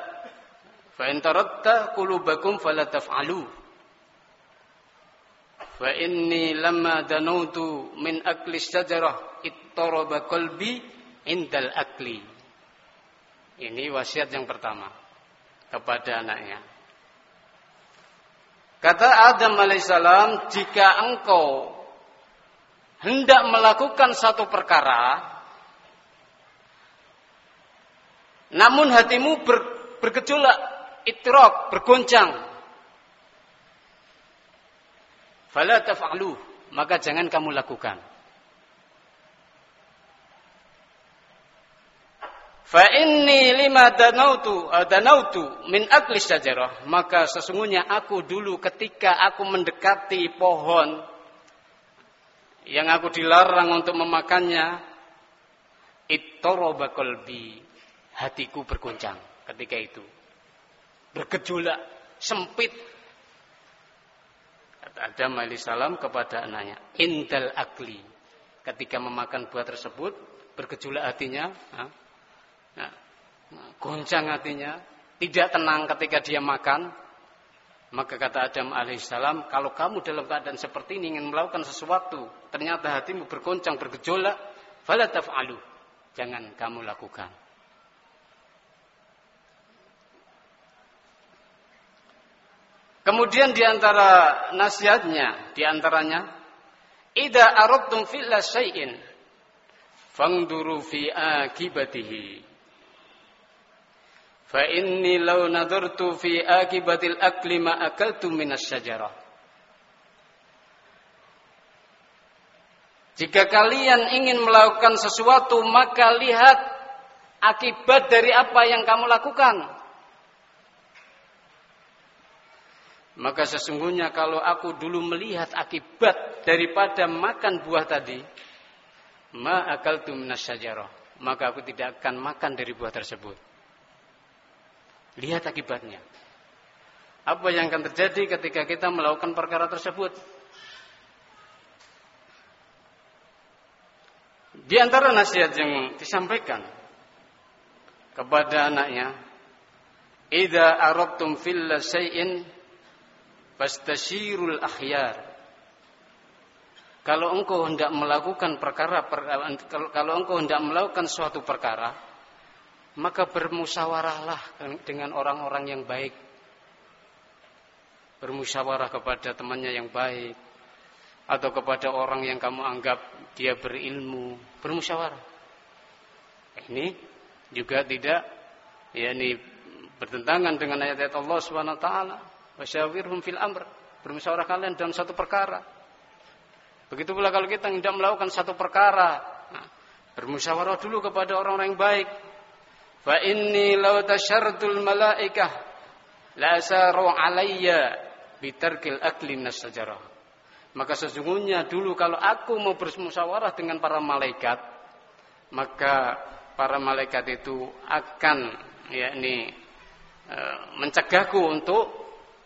fa in taradda qulubakum fala taf'alu. Fa inni lamma danautu min akli syajarah ittaraba qalbi indal akli ini wasiat yang pertama kepada anaknya Kata Adam alaihissalam, jika engkau hendak melakukan satu perkara, namun hatimu ber, bergejolak, itrok, bergoncang, fala taf'alu, maka jangan kamu lakukan. Fa inni lima danautu eh, danautu min akli syajarah. Maka sesungguhnya aku dulu ketika aku mendekati pohon yang aku dilarang untuk memakannya, ittoroba qalbi. Hatiku bergoncang ketika itu. Bergejolak, sempit. Kata Adam alaihissalam kepada anaknya, indal akli. Ketika memakan buah tersebut, bergejolak hatinya, Nah, goncang hatinya, tidak tenang ketika dia makan. Maka kata Adam alaihissalam, kalau kamu dalam keadaan seperti ini ingin melakukan sesuatu, ternyata hatimu bergoncang, bergejolak, fala taf'alu. Jangan kamu lakukan. Kemudian di antara nasihatnya, di antaranya, Ida aradtum filla syai'in, fangduru fi. Fa inni law nadartu fi akibatil akli ma akaltu minas syajarah. Jika kalian ingin melakukan sesuatu, maka lihat akibat dari apa yang kamu lakukan. Maka sesungguhnya kalau aku dulu melihat akibat daripada makan buah tadi, ma akaltu minas syajarah, maka aku tidak akan makan dari buah tersebut. Lihat akibatnya. Apa yang akan terjadi ketika kita melakukan perkara tersebut? Di antara nasihat yang disampaikan kepada anaknya, "Idza aradtum fil syai'in fastashirul akhyar." Kalau engkau hendak melakukan perkara kalau engkau hendak melakukan suatu perkara, maka bermusyawarahlah dengan orang-orang yang baik. Bermusyawarah kepada temannya yang baik atau kepada orang yang kamu anggap dia berilmu, bermusyawarah. Ini juga tidak ya ini bertentangan dengan ayat-ayat Allah Subhanahu wa taala. Wasyawirhum fil amr. Bermusyawarah kalian dalam satu perkara. Begitu pula kalau kita tidak melakukan satu perkara, nah, bermusyawarah dulu kepada orang-orang yang baik, Fa inni law tasyartul malaikah la saru alayya bitarkil akli Maka sesungguhnya dulu kalau aku mau bermusyawarah dengan para malaikat, maka para malaikat itu akan yakni e, mencegahku untuk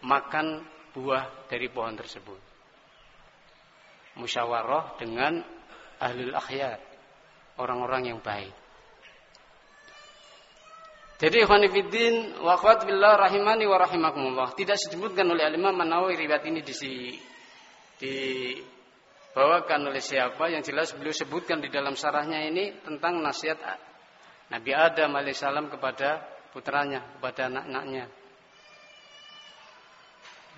makan buah dari pohon tersebut. Musyawarah dengan ahlul akhyar, orang-orang yang baik. Jadi ikhwanifiddin wa billah rahimani wa rahimakumullah. Tidak disebutkan oleh Imam Manawi riwayat ini di dibawakan oleh siapa yang jelas beliau sebutkan di dalam sarahnya ini tentang nasihat Nabi Adam alaihissalam kepada putranya, kepada anak-anaknya.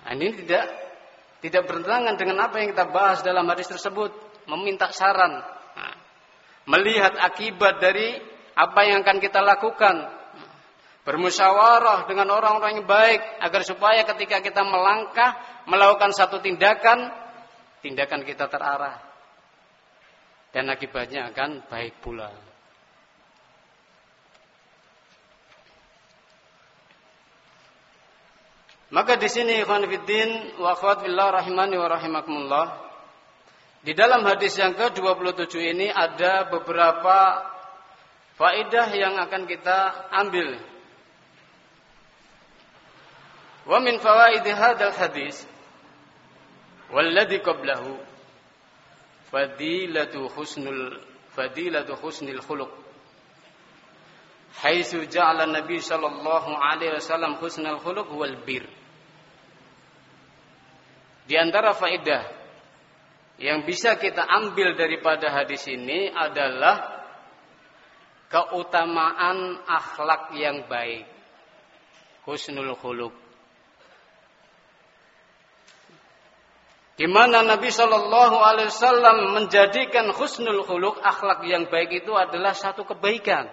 Nah, ini tidak tidak bertentangan dengan apa yang kita bahas dalam hadis tersebut, meminta saran, nah, melihat akibat dari apa yang akan kita lakukan, bermusyawarah dengan orang-orang yang baik agar supaya ketika kita melangkah melakukan satu tindakan tindakan kita terarah dan akibatnya akan baik pula. Maka di sini ikhwan fillah wa akhwat billah rahimani wa rahimakumullah. Di dalam hadis yang ke-27 ini ada beberapa faedah yang akan kita ambil. Wa min fawaid hadzal hadis walladhi qablahu fadilatu husnul fadilatu husnil khuluq. Haitsu ja'ala nabi sallallahu alaihi wasallam husnul khuluq wal bir. Di antara faedah yang bisa kita ambil daripada hadis ini adalah keutamaan akhlak yang baik husnul khuluq. Di mana Nabi Shallallahu Alaihi Wasallam menjadikan husnul khuluk akhlak yang baik itu adalah satu kebaikan.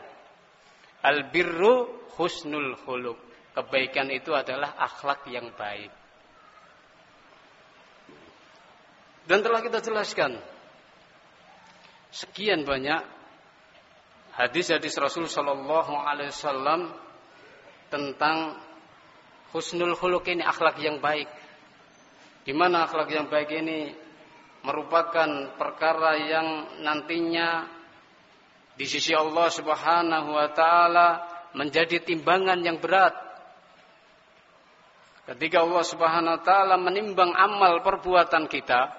Al birru husnul khuluk. Kebaikan itu adalah akhlak yang baik. Dan telah kita jelaskan sekian banyak hadis-hadis Rasul Shallallahu Alaihi Wasallam tentang husnul khuluk ini akhlak yang baik di mana akhlak yang baik ini merupakan perkara yang nantinya di sisi Allah Subhanahu wa taala menjadi timbangan yang berat. Ketika Allah Subhanahu wa taala menimbang amal perbuatan kita,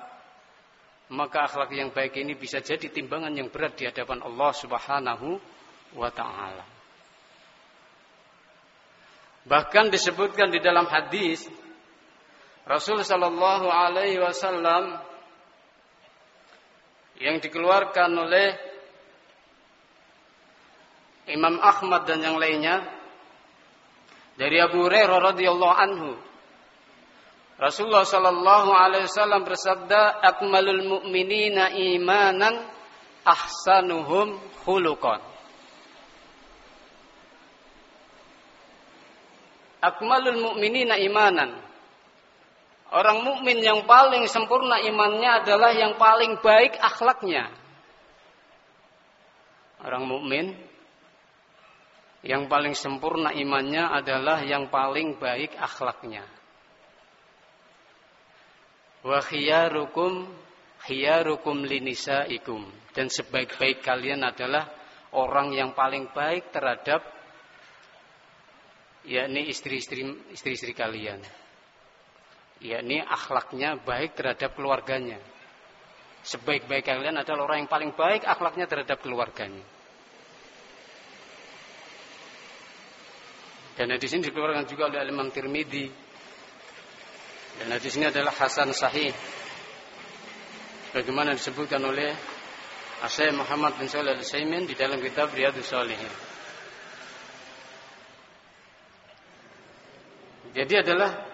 maka akhlak yang baik ini bisa jadi timbangan yang berat di hadapan Allah Subhanahu wa taala. Bahkan disebutkan di dalam hadis Rasul Shallallahu Alaihi Wasallam yang dikeluarkan oleh Imam Ahmad dan yang lainnya dari Abu Hurairah radhiyallahu anhu. Rasulullah Shallallahu Alaihi Wasallam bersabda akmalul mu'minina imanan ahsanuhum khuluqan. Akmalul mu'minina imanan Orang mukmin yang paling sempurna imannya adalah yang paling baik akhlaknya. Orang mukmin yang paling sempurna imannya adalah yang paling baik akhlaknya. Wa khiyarukum khiyarukum linisaikum dan sebaik-baik kalian adalah orang yang paling baik terhadap yakni istri-istri istri-istri kalian yakni akhlaknya baik terhadap keluarganya. Sebaik-baik kalian adalah orang yang paling baik akhlaknya terhadap keluarganya. Dan hadis ini dikeluarkan juga oleh Imam Tirmidzi. Dan hadis ini adalah Hasan Sahih. Bagaimana disebutkan oleh Asyai Muhammad bin Shalih Al-Saimin di dalam kitab Riyadhus Shalihin. Jadi adalah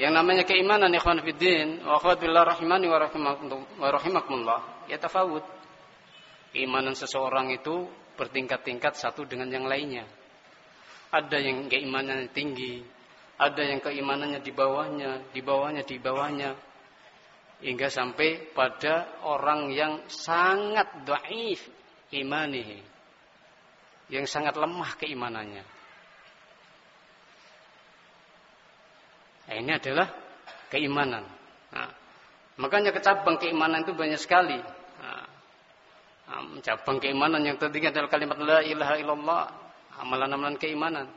yang namanya keimanan ikhwan fiddin wa akhwat billah rahimani wa rahimakumullah ya tafawud. Keimanan seseorang itu bertingkat-tingkat satu dengan yang lainnya. Ada yang keimanannya tinggi, ada yang keimanannya di bawahnya, di bawahnya, di bawahnya. Hingga sampai pada orang yang sangat dhaif imanihi. Yang sangat lemah keimanannya. Nah, ini adalah keimanan. Nah, Makanya kecabang keimanan itu banyak sekali. Nah, cabang keimanan yang tertinggi adalah kalimat la ilaha illallah, amalan-amalan keimanan.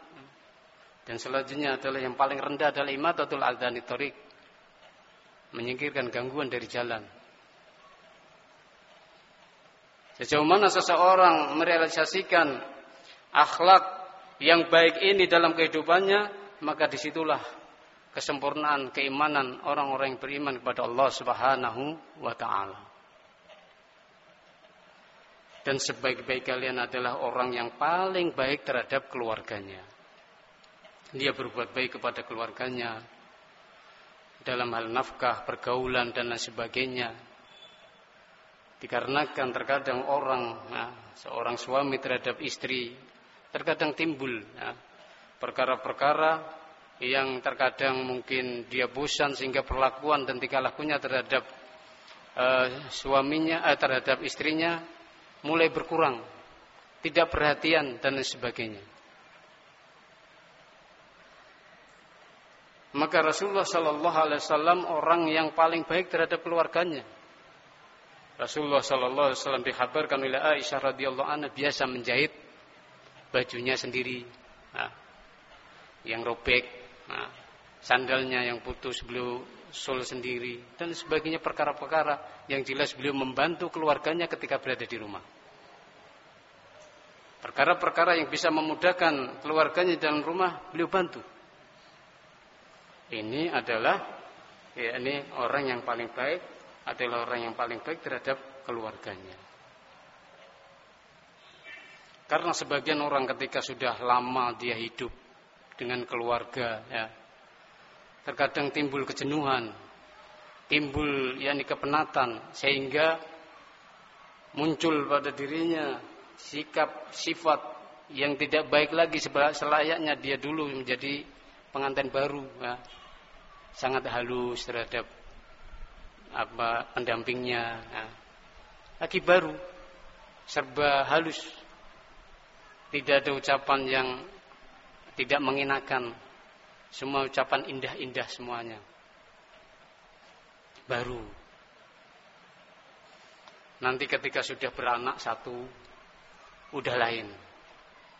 Dan selanjutnya adalah yang paling rendah adalah imatatul adhani torik. Menyingkirkan gangguan dari jalan. Sejauh mana seseorang merealisasikan akhlak yang baik ini dalam kehidupannya, maka di situlah kesempurnaan keimanan orang-orang yang beriman kepada Allah Subhanahu wa taala. Dan sebaik-baik kalian adalah orang yang paling baik terhadap keluarganya. Dia berbuat baik kepada keluarganya dalam hal nafkah, pergaulan dan lain sebagainya. Dikarenakan terkadang orang, nah, seorang suami terhadap istri, terkadang timbul ya, perkara-perkara yang terkadang mungkin dia bosan sehingga perlakuan dan tingkah lakunya terhadap uh, suaminya uh, terhadap istrinya mulai berkurang, tidak perhatian dan sebagainya. Maka Rasulullah Shallallahu Alaihi Wasallam orang yang paling baik terhadap keluarganya. Rasulullah Shallallahu Alaihi Wasallam dikabarkan oleh Aisyah radhiyallahu anha biasa menjahit bajunya sendiri, nah, yang robek nah, sandalnya yang putus beliau sol sendiri dan sebagainya perkara-perkara yang jelas beliau membantu keluarganya ketika berada di rumah. Perkara-perkara yang bisa memudahkan keluarganya dalam rumah beliau bantu. Ini adalah ya ini orang yang paling baik adalah orang yang paling baik terhadap keluarganya. Karena sebagian orang ketika sudah lama dia hidup dengan keluarga ya. Terkadang timbul kejenuhan, timbul yakni kepenatan sehingga muncul pada dirinya sikap sifat yang tidak baik lagi selayaknya dia dulu menjadi pengantin baru ya. sangat halus terhadap apa pendampingnya ya. lagi baru serba halus tidak ada ucapan yang tidak mengenakan semua ucapan indah-indah semuanya. Baru. Nanti ketika sudah beranak satu, udah lain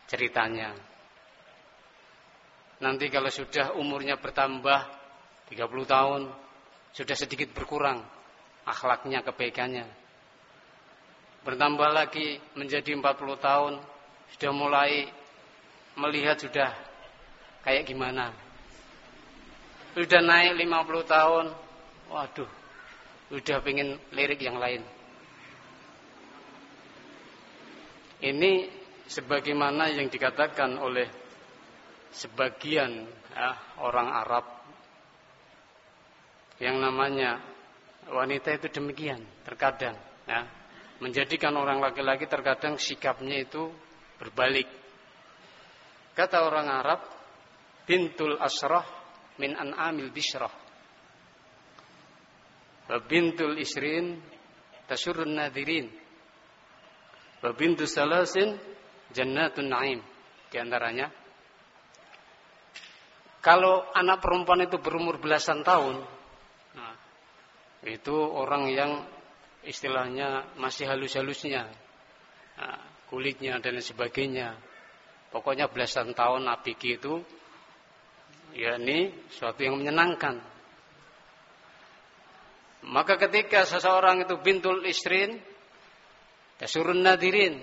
ceritanya. Nanti kalau sudah umurnya bertambah 30 tahun, sudah sedikit berkurang akhlaknya, kebaikannya. Bertambah lagi menjadi 40 tahun, sudah mulai melihat sudah kayak gimana. Sudah naik 50 tahun, waduh, sudah pengen lirik yang lain. Ini sebagaimana yang dikatakan oleh sebagian ya, orang Arab yang namanya wanita itu demikian terkadang ya, menjadikan orang laki-laki terkadang sikapnya itu berbalik Kata orang Arab, bintul asrah min an'amil bishrah. Wa bintul isrin tasurun nadirin. Wa bintu salasin jannatun na'im. Di antaranya, kalau anak perempuan itu berumur belasan tahun, nah, itu orang yang istilahnya masih halus-halusnya, nah, kulitnya dan sebagainya, Pokoknya belasan tahun Nabi itu ya ini suatu yang menyenangkan. Maka ketika seseorang itu bintul istrin, dasurun nadirin,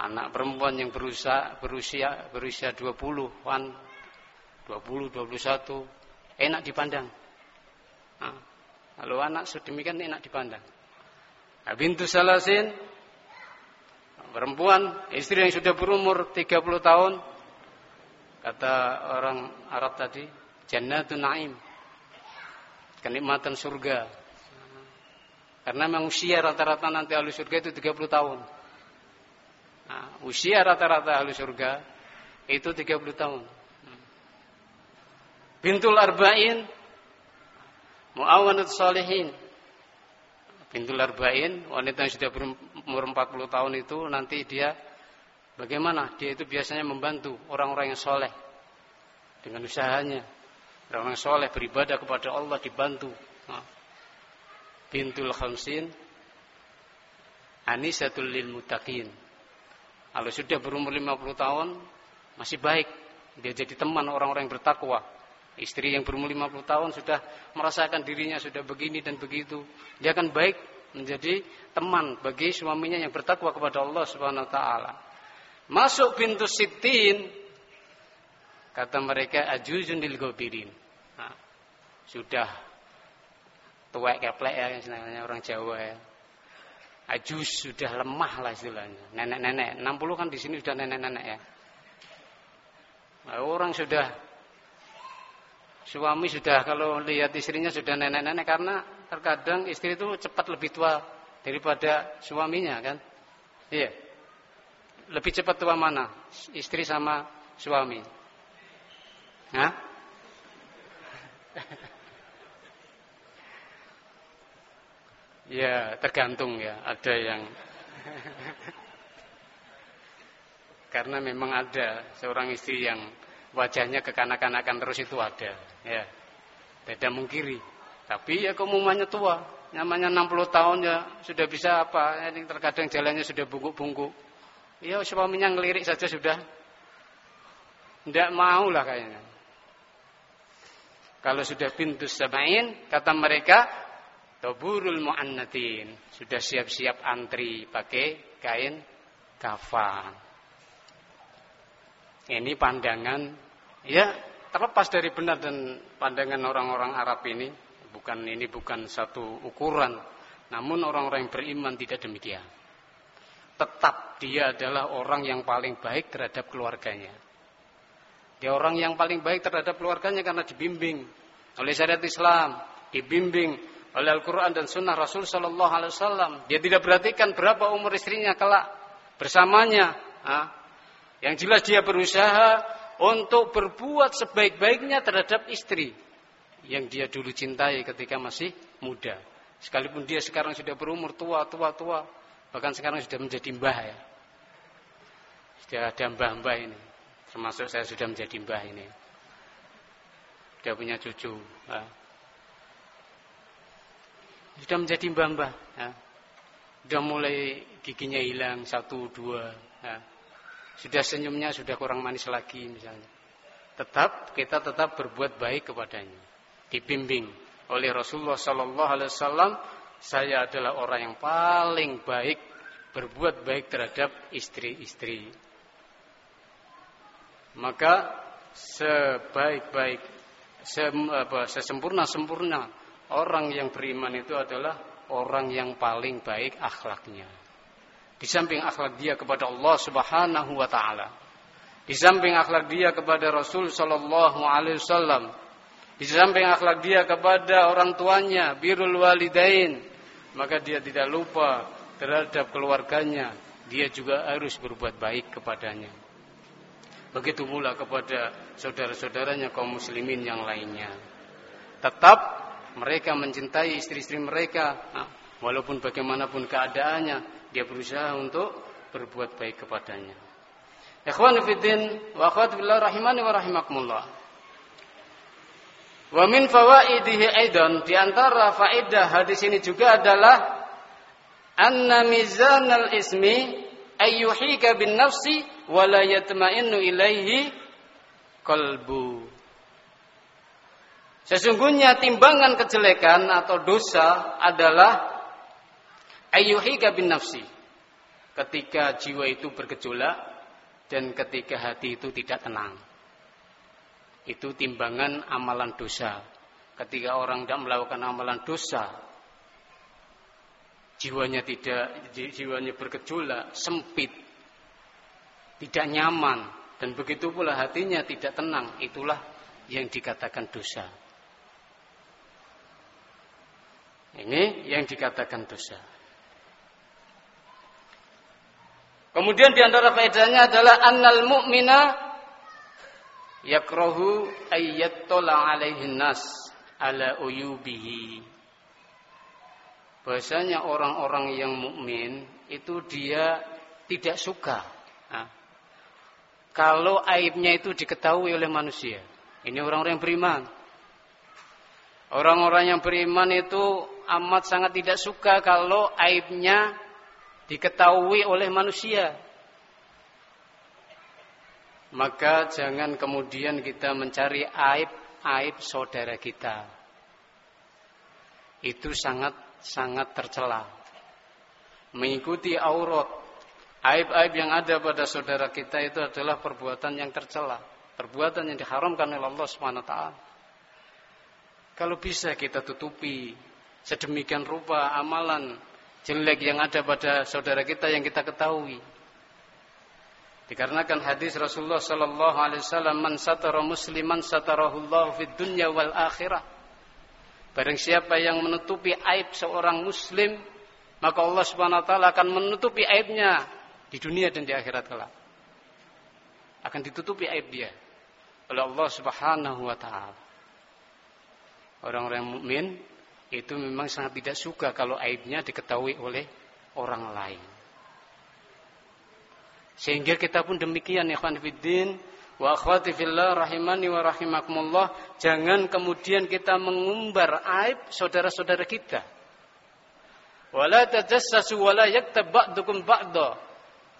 anak perempuan yang berusia berusia berusia 20-an, 20, 21, enak dipandang. Nah, kalau anak sedemikian enak dipandang. Nah, bintu salasin perempuan, istri yang sudah berumur 30 tahun, kata orang Arab tadi, jannatun naim. Kenikmatan surga. Karena memang usia rata-rata nanti ahli surga itu 30 tahun. Nah, usia rata-rata ahli surga itu 30 tahun. Bintul arba'in muawanat salihin Bintul Arba'in, wanita yang sudah berumur 40 tahun itu nanti dia bagaimana? Dia itu biasanya membantu orang-orang yang soleh dengan usahanya. Orang-orang yang soleh beribadah kepada Allah dibantu. Nah, bintul khamsin anisatul lil mutaqin. Kalau sudah berumur 50 tahun masih baik dia jadi teman orang-orang yang bertakwa. Istri yang berumur 50 tahun sudah merasakan dirinya sudah begini dan begitu. Dia akan baik menjadi teman bagi suaminya yang bertakwa kepada Allah Subhanahu wa taala. Masuk pintu sitin kata mereka ajuzun lil gobirin. Nah, sudah tuwek keplek ya istilahnya orang Jawa ya. Ajus sudah lemah lah istilahnya. Nenek-nenek 60 kan di sini sudah nenek-nenek ya. Nah, orang sudah Suami sudah kalau lihat istrinya sudah nenek-nenek karena terkadang istri itu cepat lebih tua daripada suaminya kan. Iya. Lebih cepat tua mana? Istri sama suami. Hah? ya, tergantung ya. Ada yang karena memang ada seorang istri yang wajahnya kekanak-kanakan terus itu ada ya beda mungkiri tapi ya keumumannya tua. Namanya 60 tahun ya sudah bisa apa. Ini terkadang jalannya sudah bungkuk-bungkuk. Ya suaminya ngelirik saja sudah. Tidak mau lah kayaknya. Kalau sudah pintu sabain kata mereka taburul muannatin. Sudah siap-siap antri pakai kain kafan. Ini pandangan ya terlepas dari benar dan pandangan orang-orang Arab ini bukan ini bukan satu ukuran. Namun orang-orang yang beriman tidak demikian. Tetap dia adalah orang yang paling baik terhadap keluarganya. Dia orang yang paling baik terhadap keluarganya karena dibimbing oleh syariat Islam dibimbing oleh Al-Quran dan Sunnah Rasul Shallallahu Alaihi Wasallam. Dia tidak perhatikan berapa umur istrinya kelak bersamanya yang jelas dia berusaha untuk berbuat sebaik-baiknya terhadap istri yang dia dulu cintai ketika masih muda. Sekalipun dia sekarang sudah berumur tua, tua, tua, bahkan sekarang sudah menjadi mbah ya. Sudah ada mbah-mbah ini. Termasuk saya sudah menjadi mbah ini. Sudah punya cucu. Ya. Sudah menjadi mbah-mbah. Ya. Sudah mulai giginya hilang satu dua. Ya sudah senyumnya sudah kurang manis lagi misalnya. Tetap kita tetap berbuat baik kepadanya. Dibimbing oleh Rasulullah sallallahu alaihi wasallam, saya adalah orang yang paling baik berbuat baik terhadap istri-istri. Maka sebaik-baik sesempurna-sempurna orang yang beriman itu adalah orang yang paling baik akhlaknya. Di samping akhlak dia kepada Allah Subhanahu wa taala. Di samping akhlak dia kepada Rasul sallallahu alaihi wasallam. Di samping akhlak dia kepada orang tuanya, birrul walidain, maka dia tidak lupa terhadap keluarganya. Dia juga harus berbuat baik kepadanya. Begitu pula kepada saudara-saudaranya kaum muslimin yang lainnya. Tetap mereka mencintai istri-istri mereka, walaupun bagaimanapun keadaannya, dia berusaha untuk berbuat baik kepadanya. Ikhwan fiddin wa akhwat billah rahimani wa rahimakumullah. Wa min fawaidihi aidan. Di antara faedah hadis ini juga adalah anna mizanal ismi ayyuhika bin nafsi wa la yatma'innu ilaihi qalbu. Sesungguhnya timbangan kejelekan atau dosa adalah ayyuhika bin nafsi. Ketika jiwa itu bergejolak dan ketika hati itu tidak tenang itu timbangan amalan dosa. Ketika orang tidak melakukan amalan dosa jiwanya tidak jiwanya bergejolak sempit tidak nyaman dan begitu pula hatinya tidak tenang itulah yang dikatakan dosa. Ini yang dikatakan dosa. Kemudian di antara faedahnya adalah annal mu'mina yakrahu ayyattala alaihin nas ala uyubihi. Bahasanya orang-orang yang mukmin itu dia tidak suka nah, kalau aibnya itu diketahui oleh manusia. Ini orang-orang yang beriman. Orang-orang yang beriman itu amat sangat tidak suka kalau aibnya diketahui oleh manusia. Maka jangan kemudian kita mencari aib-aib saudara kita. Itu sangat sangat tercela. Mengikuti aurat, aib-aib yang ada pada saudara kita itu adalah perbuatan yang tercela, perbuatan yang diharamkan oleh Allah taala. Kalau bisa kita tutupi sedemikian rupa amalan jelek yang ada pada saudara kita yang kita ketahui. Dikarenakan hadis Rasulullah sallallahu alaihi wasallam man satara musliman satarahullahu fid dunya wal akhirah. Barang siapa yang menutupi aib seorang muslim, maka Allah Subhanahu wa taala akan menutupi aibnya di dunia dan di akhirat kelak. Akan ditutupi aib dia oleh Allah Subhanahu wa taala. Orang-orang mukmin itu memang sangat tidak suka kalau aibnya diketahui oleh orang lain. Sehingga kita pun demikian ya fiddin wa akhwati fillah rahimani wa rahimakumullah, jangan kemudian kita mengumbar aib saudara-saudara kita. Wala tajassasu wala yaktab ba'dukum ba'da.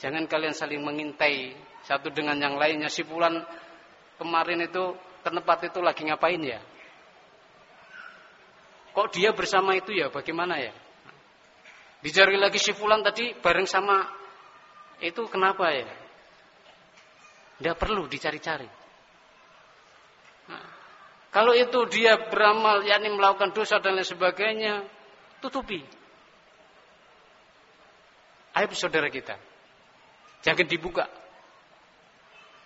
Jangan kalian saling mengintai satu dengan yang lainnya. Si fulan kemarin itu tempat itu lagi ngapain ya? Kok dia bersama itu ya bagaimana ya? Dicari lagi si Fulan tadi bareng sama itu kenapa ya? Tidak perlu dicari-cari. Nah, kalau itu dia beramal, yakni melakukan dosa dan lain sebagainya, tutupi. Aib saudara kita. Jangan dibuka.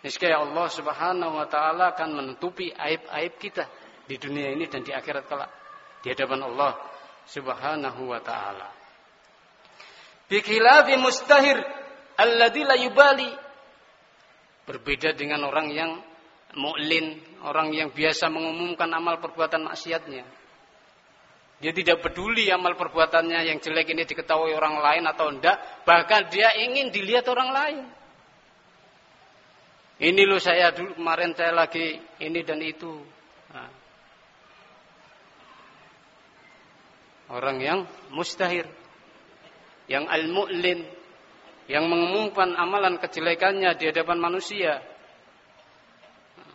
Niscaya Allah Subhanahu wa taala akan menutupi aib-aib kita di dunia ini dan di akhirat kelak di hadapan Allah Subhanahu wa taala. Bi khilafi mustahir alladzi la yubali. Berbeda dengan orang yang mu'lin, orang yang biasa mengumumkan amal perbuatan maksiatnya. Dia tidak peduli amal perbuatannya yang jelek ini diketahui orang lain atau enggak, bahkan dia ingin dilihat orang lain. Ini loh saya dulu kemarin saya lagi ini dan itu. Nah, orang yang mustahir, yang al-mu'lin, yang mengumumkan amalan kejelekannya di hadapan manusia.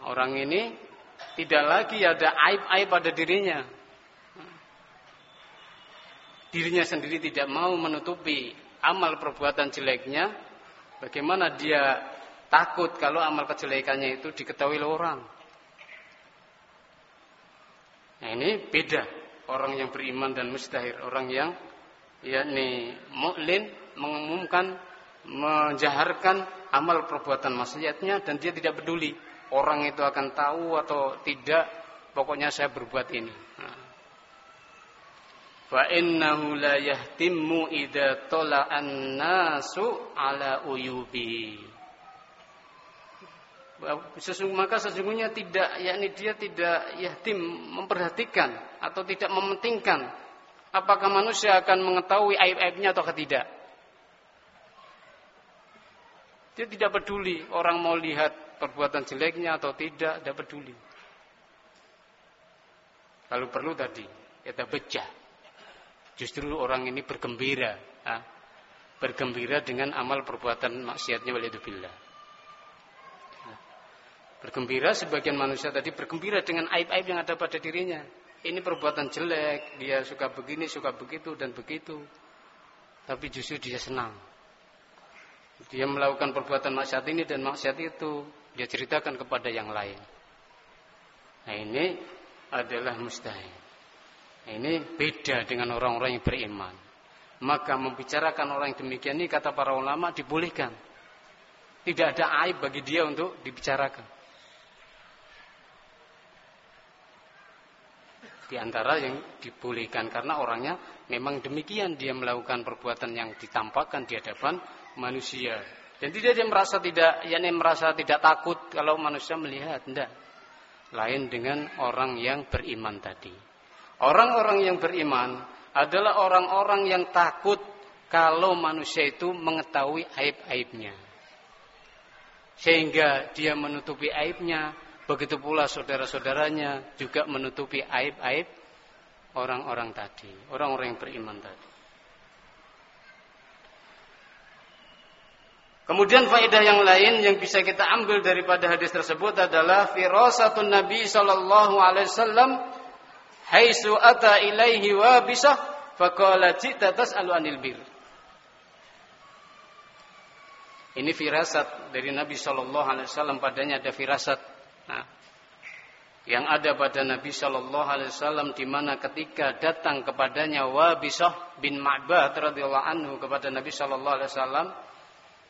Orang ini tidak lagi ada aib-aib pada dirinya. Dirinya sendiri tidak mau menutupi amal perbuatan jeleknya. Bagaimana dia takut kalau amal kejelekannya itu diketahui oleh orang. Nah ini beda orang yang beriman dan mustahir, orang yang yakni mu'lin mengumumkan menjaharkan amal perbuatan maksiatnya dan dia tidak peduli orang itu akan tahu atau tidak pokoknya saya berbuat ini fa innahu la yahtimmu idza tala'an nasu ala uyubi maka sesungguhnya tidak yakni dia tidak yatim memperhatikan atau tidak mementingkan apakah manusia akan mengetahui aib-aibnya atau tidak. Dia tidak peduli orang mau lihat perbuatan jeleknya atau tidak, tidak peduli. Kalau perlu tadi kita baca. Justru orang ini bergembira, ha? bergembira dengan amal perbuatan maksiatnya walidzubillah. Bergembira sebagian manusia tadi bergembira dengan aib-aib yang ada pada dirinya. Ini perbuatan jelek, dia suka begini, suka begitu dan begitu. Tapi justru dia senang. Dia melakukan perbuatan maksiat ini dan maksiat itu, dia ceritakan kepada yang lain. Nah ini adalah mustahil. Nah, ini beda dengan orang-orang yang beriman. Maka membicarakan orang yang demikian ini kata para ulama dibolehkan. Tidak ada aib bagi dia untuk dibicarakan. di antara yang dibolehkan karena orangnya memang demikian dia melakukan perbuatan yang ditampakkan di hadapan manusia. Dan tidak dia merasa tidak yakni merasa tidak takut kalau manusia melihat tidak lain dengan orang yang beriman tadi. Orang-orang yang beriman adalah orang-orang yang takut kalau manusia itu mengetahui aib-aibnya. Sehingga dia menutupi aibnya Begitu pula saudara-saudaranya juga menutupi aib-aib orang-orang tadi, orang-orang yang beriman tadi. Kemudian faedah yang lain yang bisa kita ambil daripada hadis tersebut adalah firasatun Nabi sallallahu alaihi wasallam haitsu ata ilaihi wa bisah faqala ji'ta tas'alu anil bir. Ini firasat dari Nabi sallallahu alaihi wasallam padanya ada firasat. Nah, yang ada pada Nabi Shallallahu Alaihi Wasallam di mana ketika datang kepadanya Wabisah bin Ma'bad radhiyallahu anhu kepada Nabi Shallallahu Alaihi Wasallam,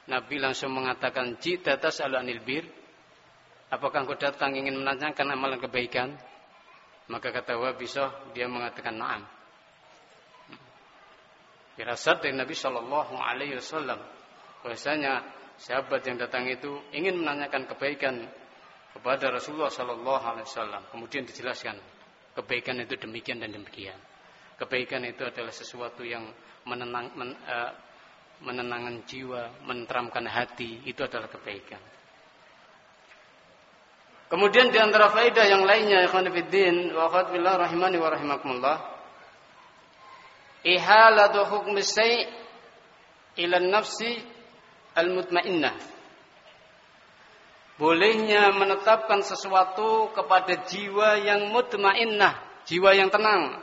Nabi langsung mengatakan, Jita tas'alu anil bir. Apakah engkau datang ingin menanyakan amalan kebaikan? Maka kata Wabisah, dia mengatakan, Naam. Firasat dari Nabi Shallallahu Alaihi Wasallam. Bahasanya sahabat yang datang itu ingin menanyakan kebaikan kepada Rasulullah Sallallahu Alaihi Wasallam. Kemudian dijelaskan kebaikan itu demikian dan demikian. Kebaikan itu adalah sesuatu yang menenang, men, uh, menenangkan jiwa, menenteramkan hati. Itu adalah kebaikan. Kemudian di antara faedah yang lainnya, ikhwan fillah wa khatbillah rahimani wa rahimakumullah. Ihalatu hukmi say' ila nafsi al-mutmainnah bolehnya menetapkan sesuatu kepada jiwa yang mutmainnah, jiwa yang tenang.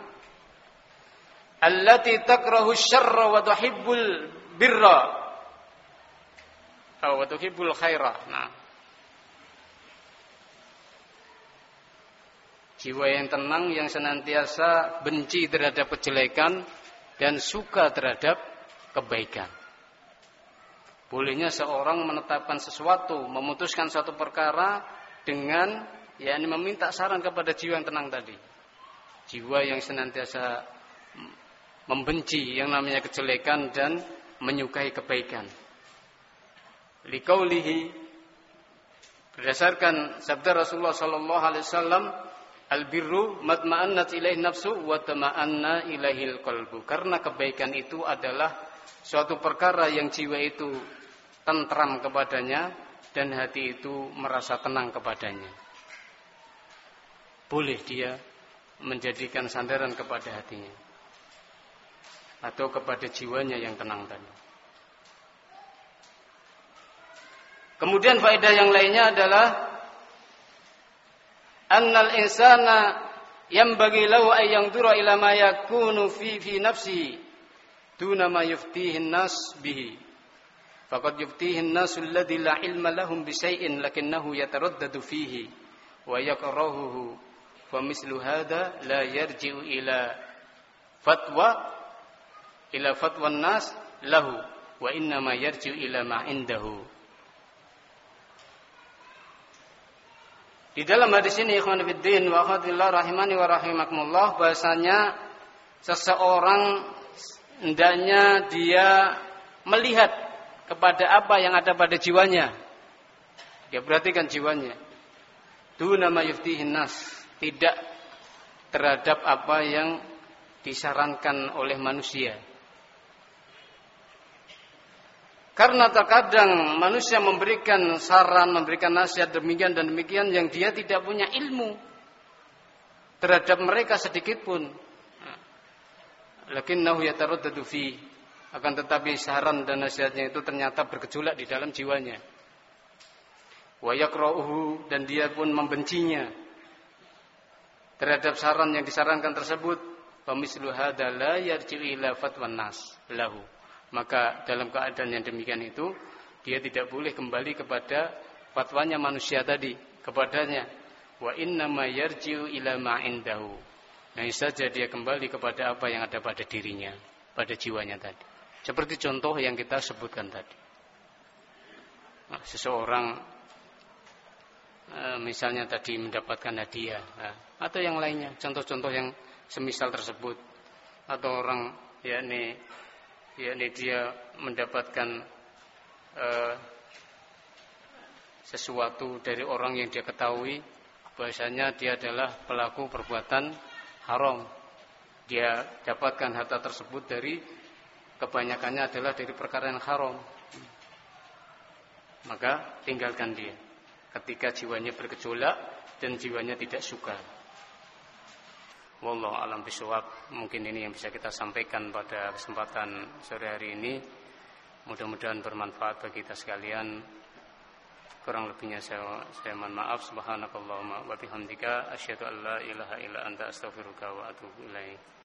Allati takrahu syarra wa tuhibbul birra. Atau wa tuhibbul khaira. Nah. Jiwa yang tenang yang senantiasa benci terhadap kejelekan dan suka terhadap kebaikan. Bolehnya seorang menetapkan sesuatu, memutuskan suatu perkara dengan yakni meminta saran kepada jiwa yang tenang tadi. Jiwa yang senantiasa membenci yang namanya kejelekan dan menyukai kebaikan. Likaulihi berdasarkan sabda Rasulullah sallallahu alaihi wasallam albirru matma'annat ilaihi nafsu wa tama'anna ilaihil qalbu. Karena kebaikan itu adalah suatu perkara yang jiwa itu tentram kepadanya dan hati itu merasa tenang kepadanya. Boleh dia menjadikan sandaran kepada hatinya atau kepada jiwanya yang tenang tadi. Kemudian faedah yang lainnya adalah annal insana yang bagi lahu ay dura ila ma yakunu fi fi nafsi duna ma yuftihi nas bihi Faqad yuftihi an-nasu alladhi la ilma lahum bi syai'in lakinnahu yataraddadu fihi wa yakrahuhu fa mislu hadha la yarji'u ila fatwa ila fatwa an-nas lahu wa inna ma yarji'u ila ma indahu Di dalam hadis ini ikhwan fillah wa akhwatillah rahimani wa rahimakumullah bahasanya seseorang hendaknya dia melihat kepada apa yang ada pada jiwanya. Dia perhatikan jiwanya. Duna nama yuftihin nas. Tidak terhadap apa yang disarankan oleh manusia. Karena terkadang manusia memberikan saran, memberikan nasihat demikian dan demikian yang dia tidak punya ilmu terhadap mereka sedikit pun. Lakinnahu yataraddadu fi akan tetapi saran dan nasihatnya itu ternyata bergejolak di dalam jiwanya. Wayakrauhu dan dia pun membencinya terhadap saran yang disarankan tersebut. Pamislu hadza la lahu. Maka dalam keadaan yang demikian itu dia tidak boleh kembali kepada fatwanya manusia tadi kepadanya. Wa inna ma yarji'u ila ma indahu. Nah, saja dia kembali kepada apa yang ada pada dirinya, pada jiwanya tadi. Seperti contoh yang kita sebutkan tadi. Nah, seseorang e, misalnya tadi mendapatkan hadiah nah, atau yang lainnya, contoh-contoh yang semisal tersebut atau orang yakni yakni dia mendapatkan e, sesuatu dari orang yang dia ketahui bahasanya dia adalah pelaku perbuatan haram. Dia dapatkan harta tersebut dari kebanyakannya adalah dari perkara yang haram. Maka tinggalkan dia ketika jiwanya bergejolak dan jiwanya tidak suka. Wallahu alam bisawab. Mungkin ini yang bisa kita sampaikan pada kesempatan sore hari ini. Mudah-mudahan bermanfaat bagi kita sekalian. Kurang lebihnya saya, saya mohon maaf. Subhanakallahumma wa bihamdika asyhadu an la ilaha illa anta astaghfiruka wa atubu ilaik.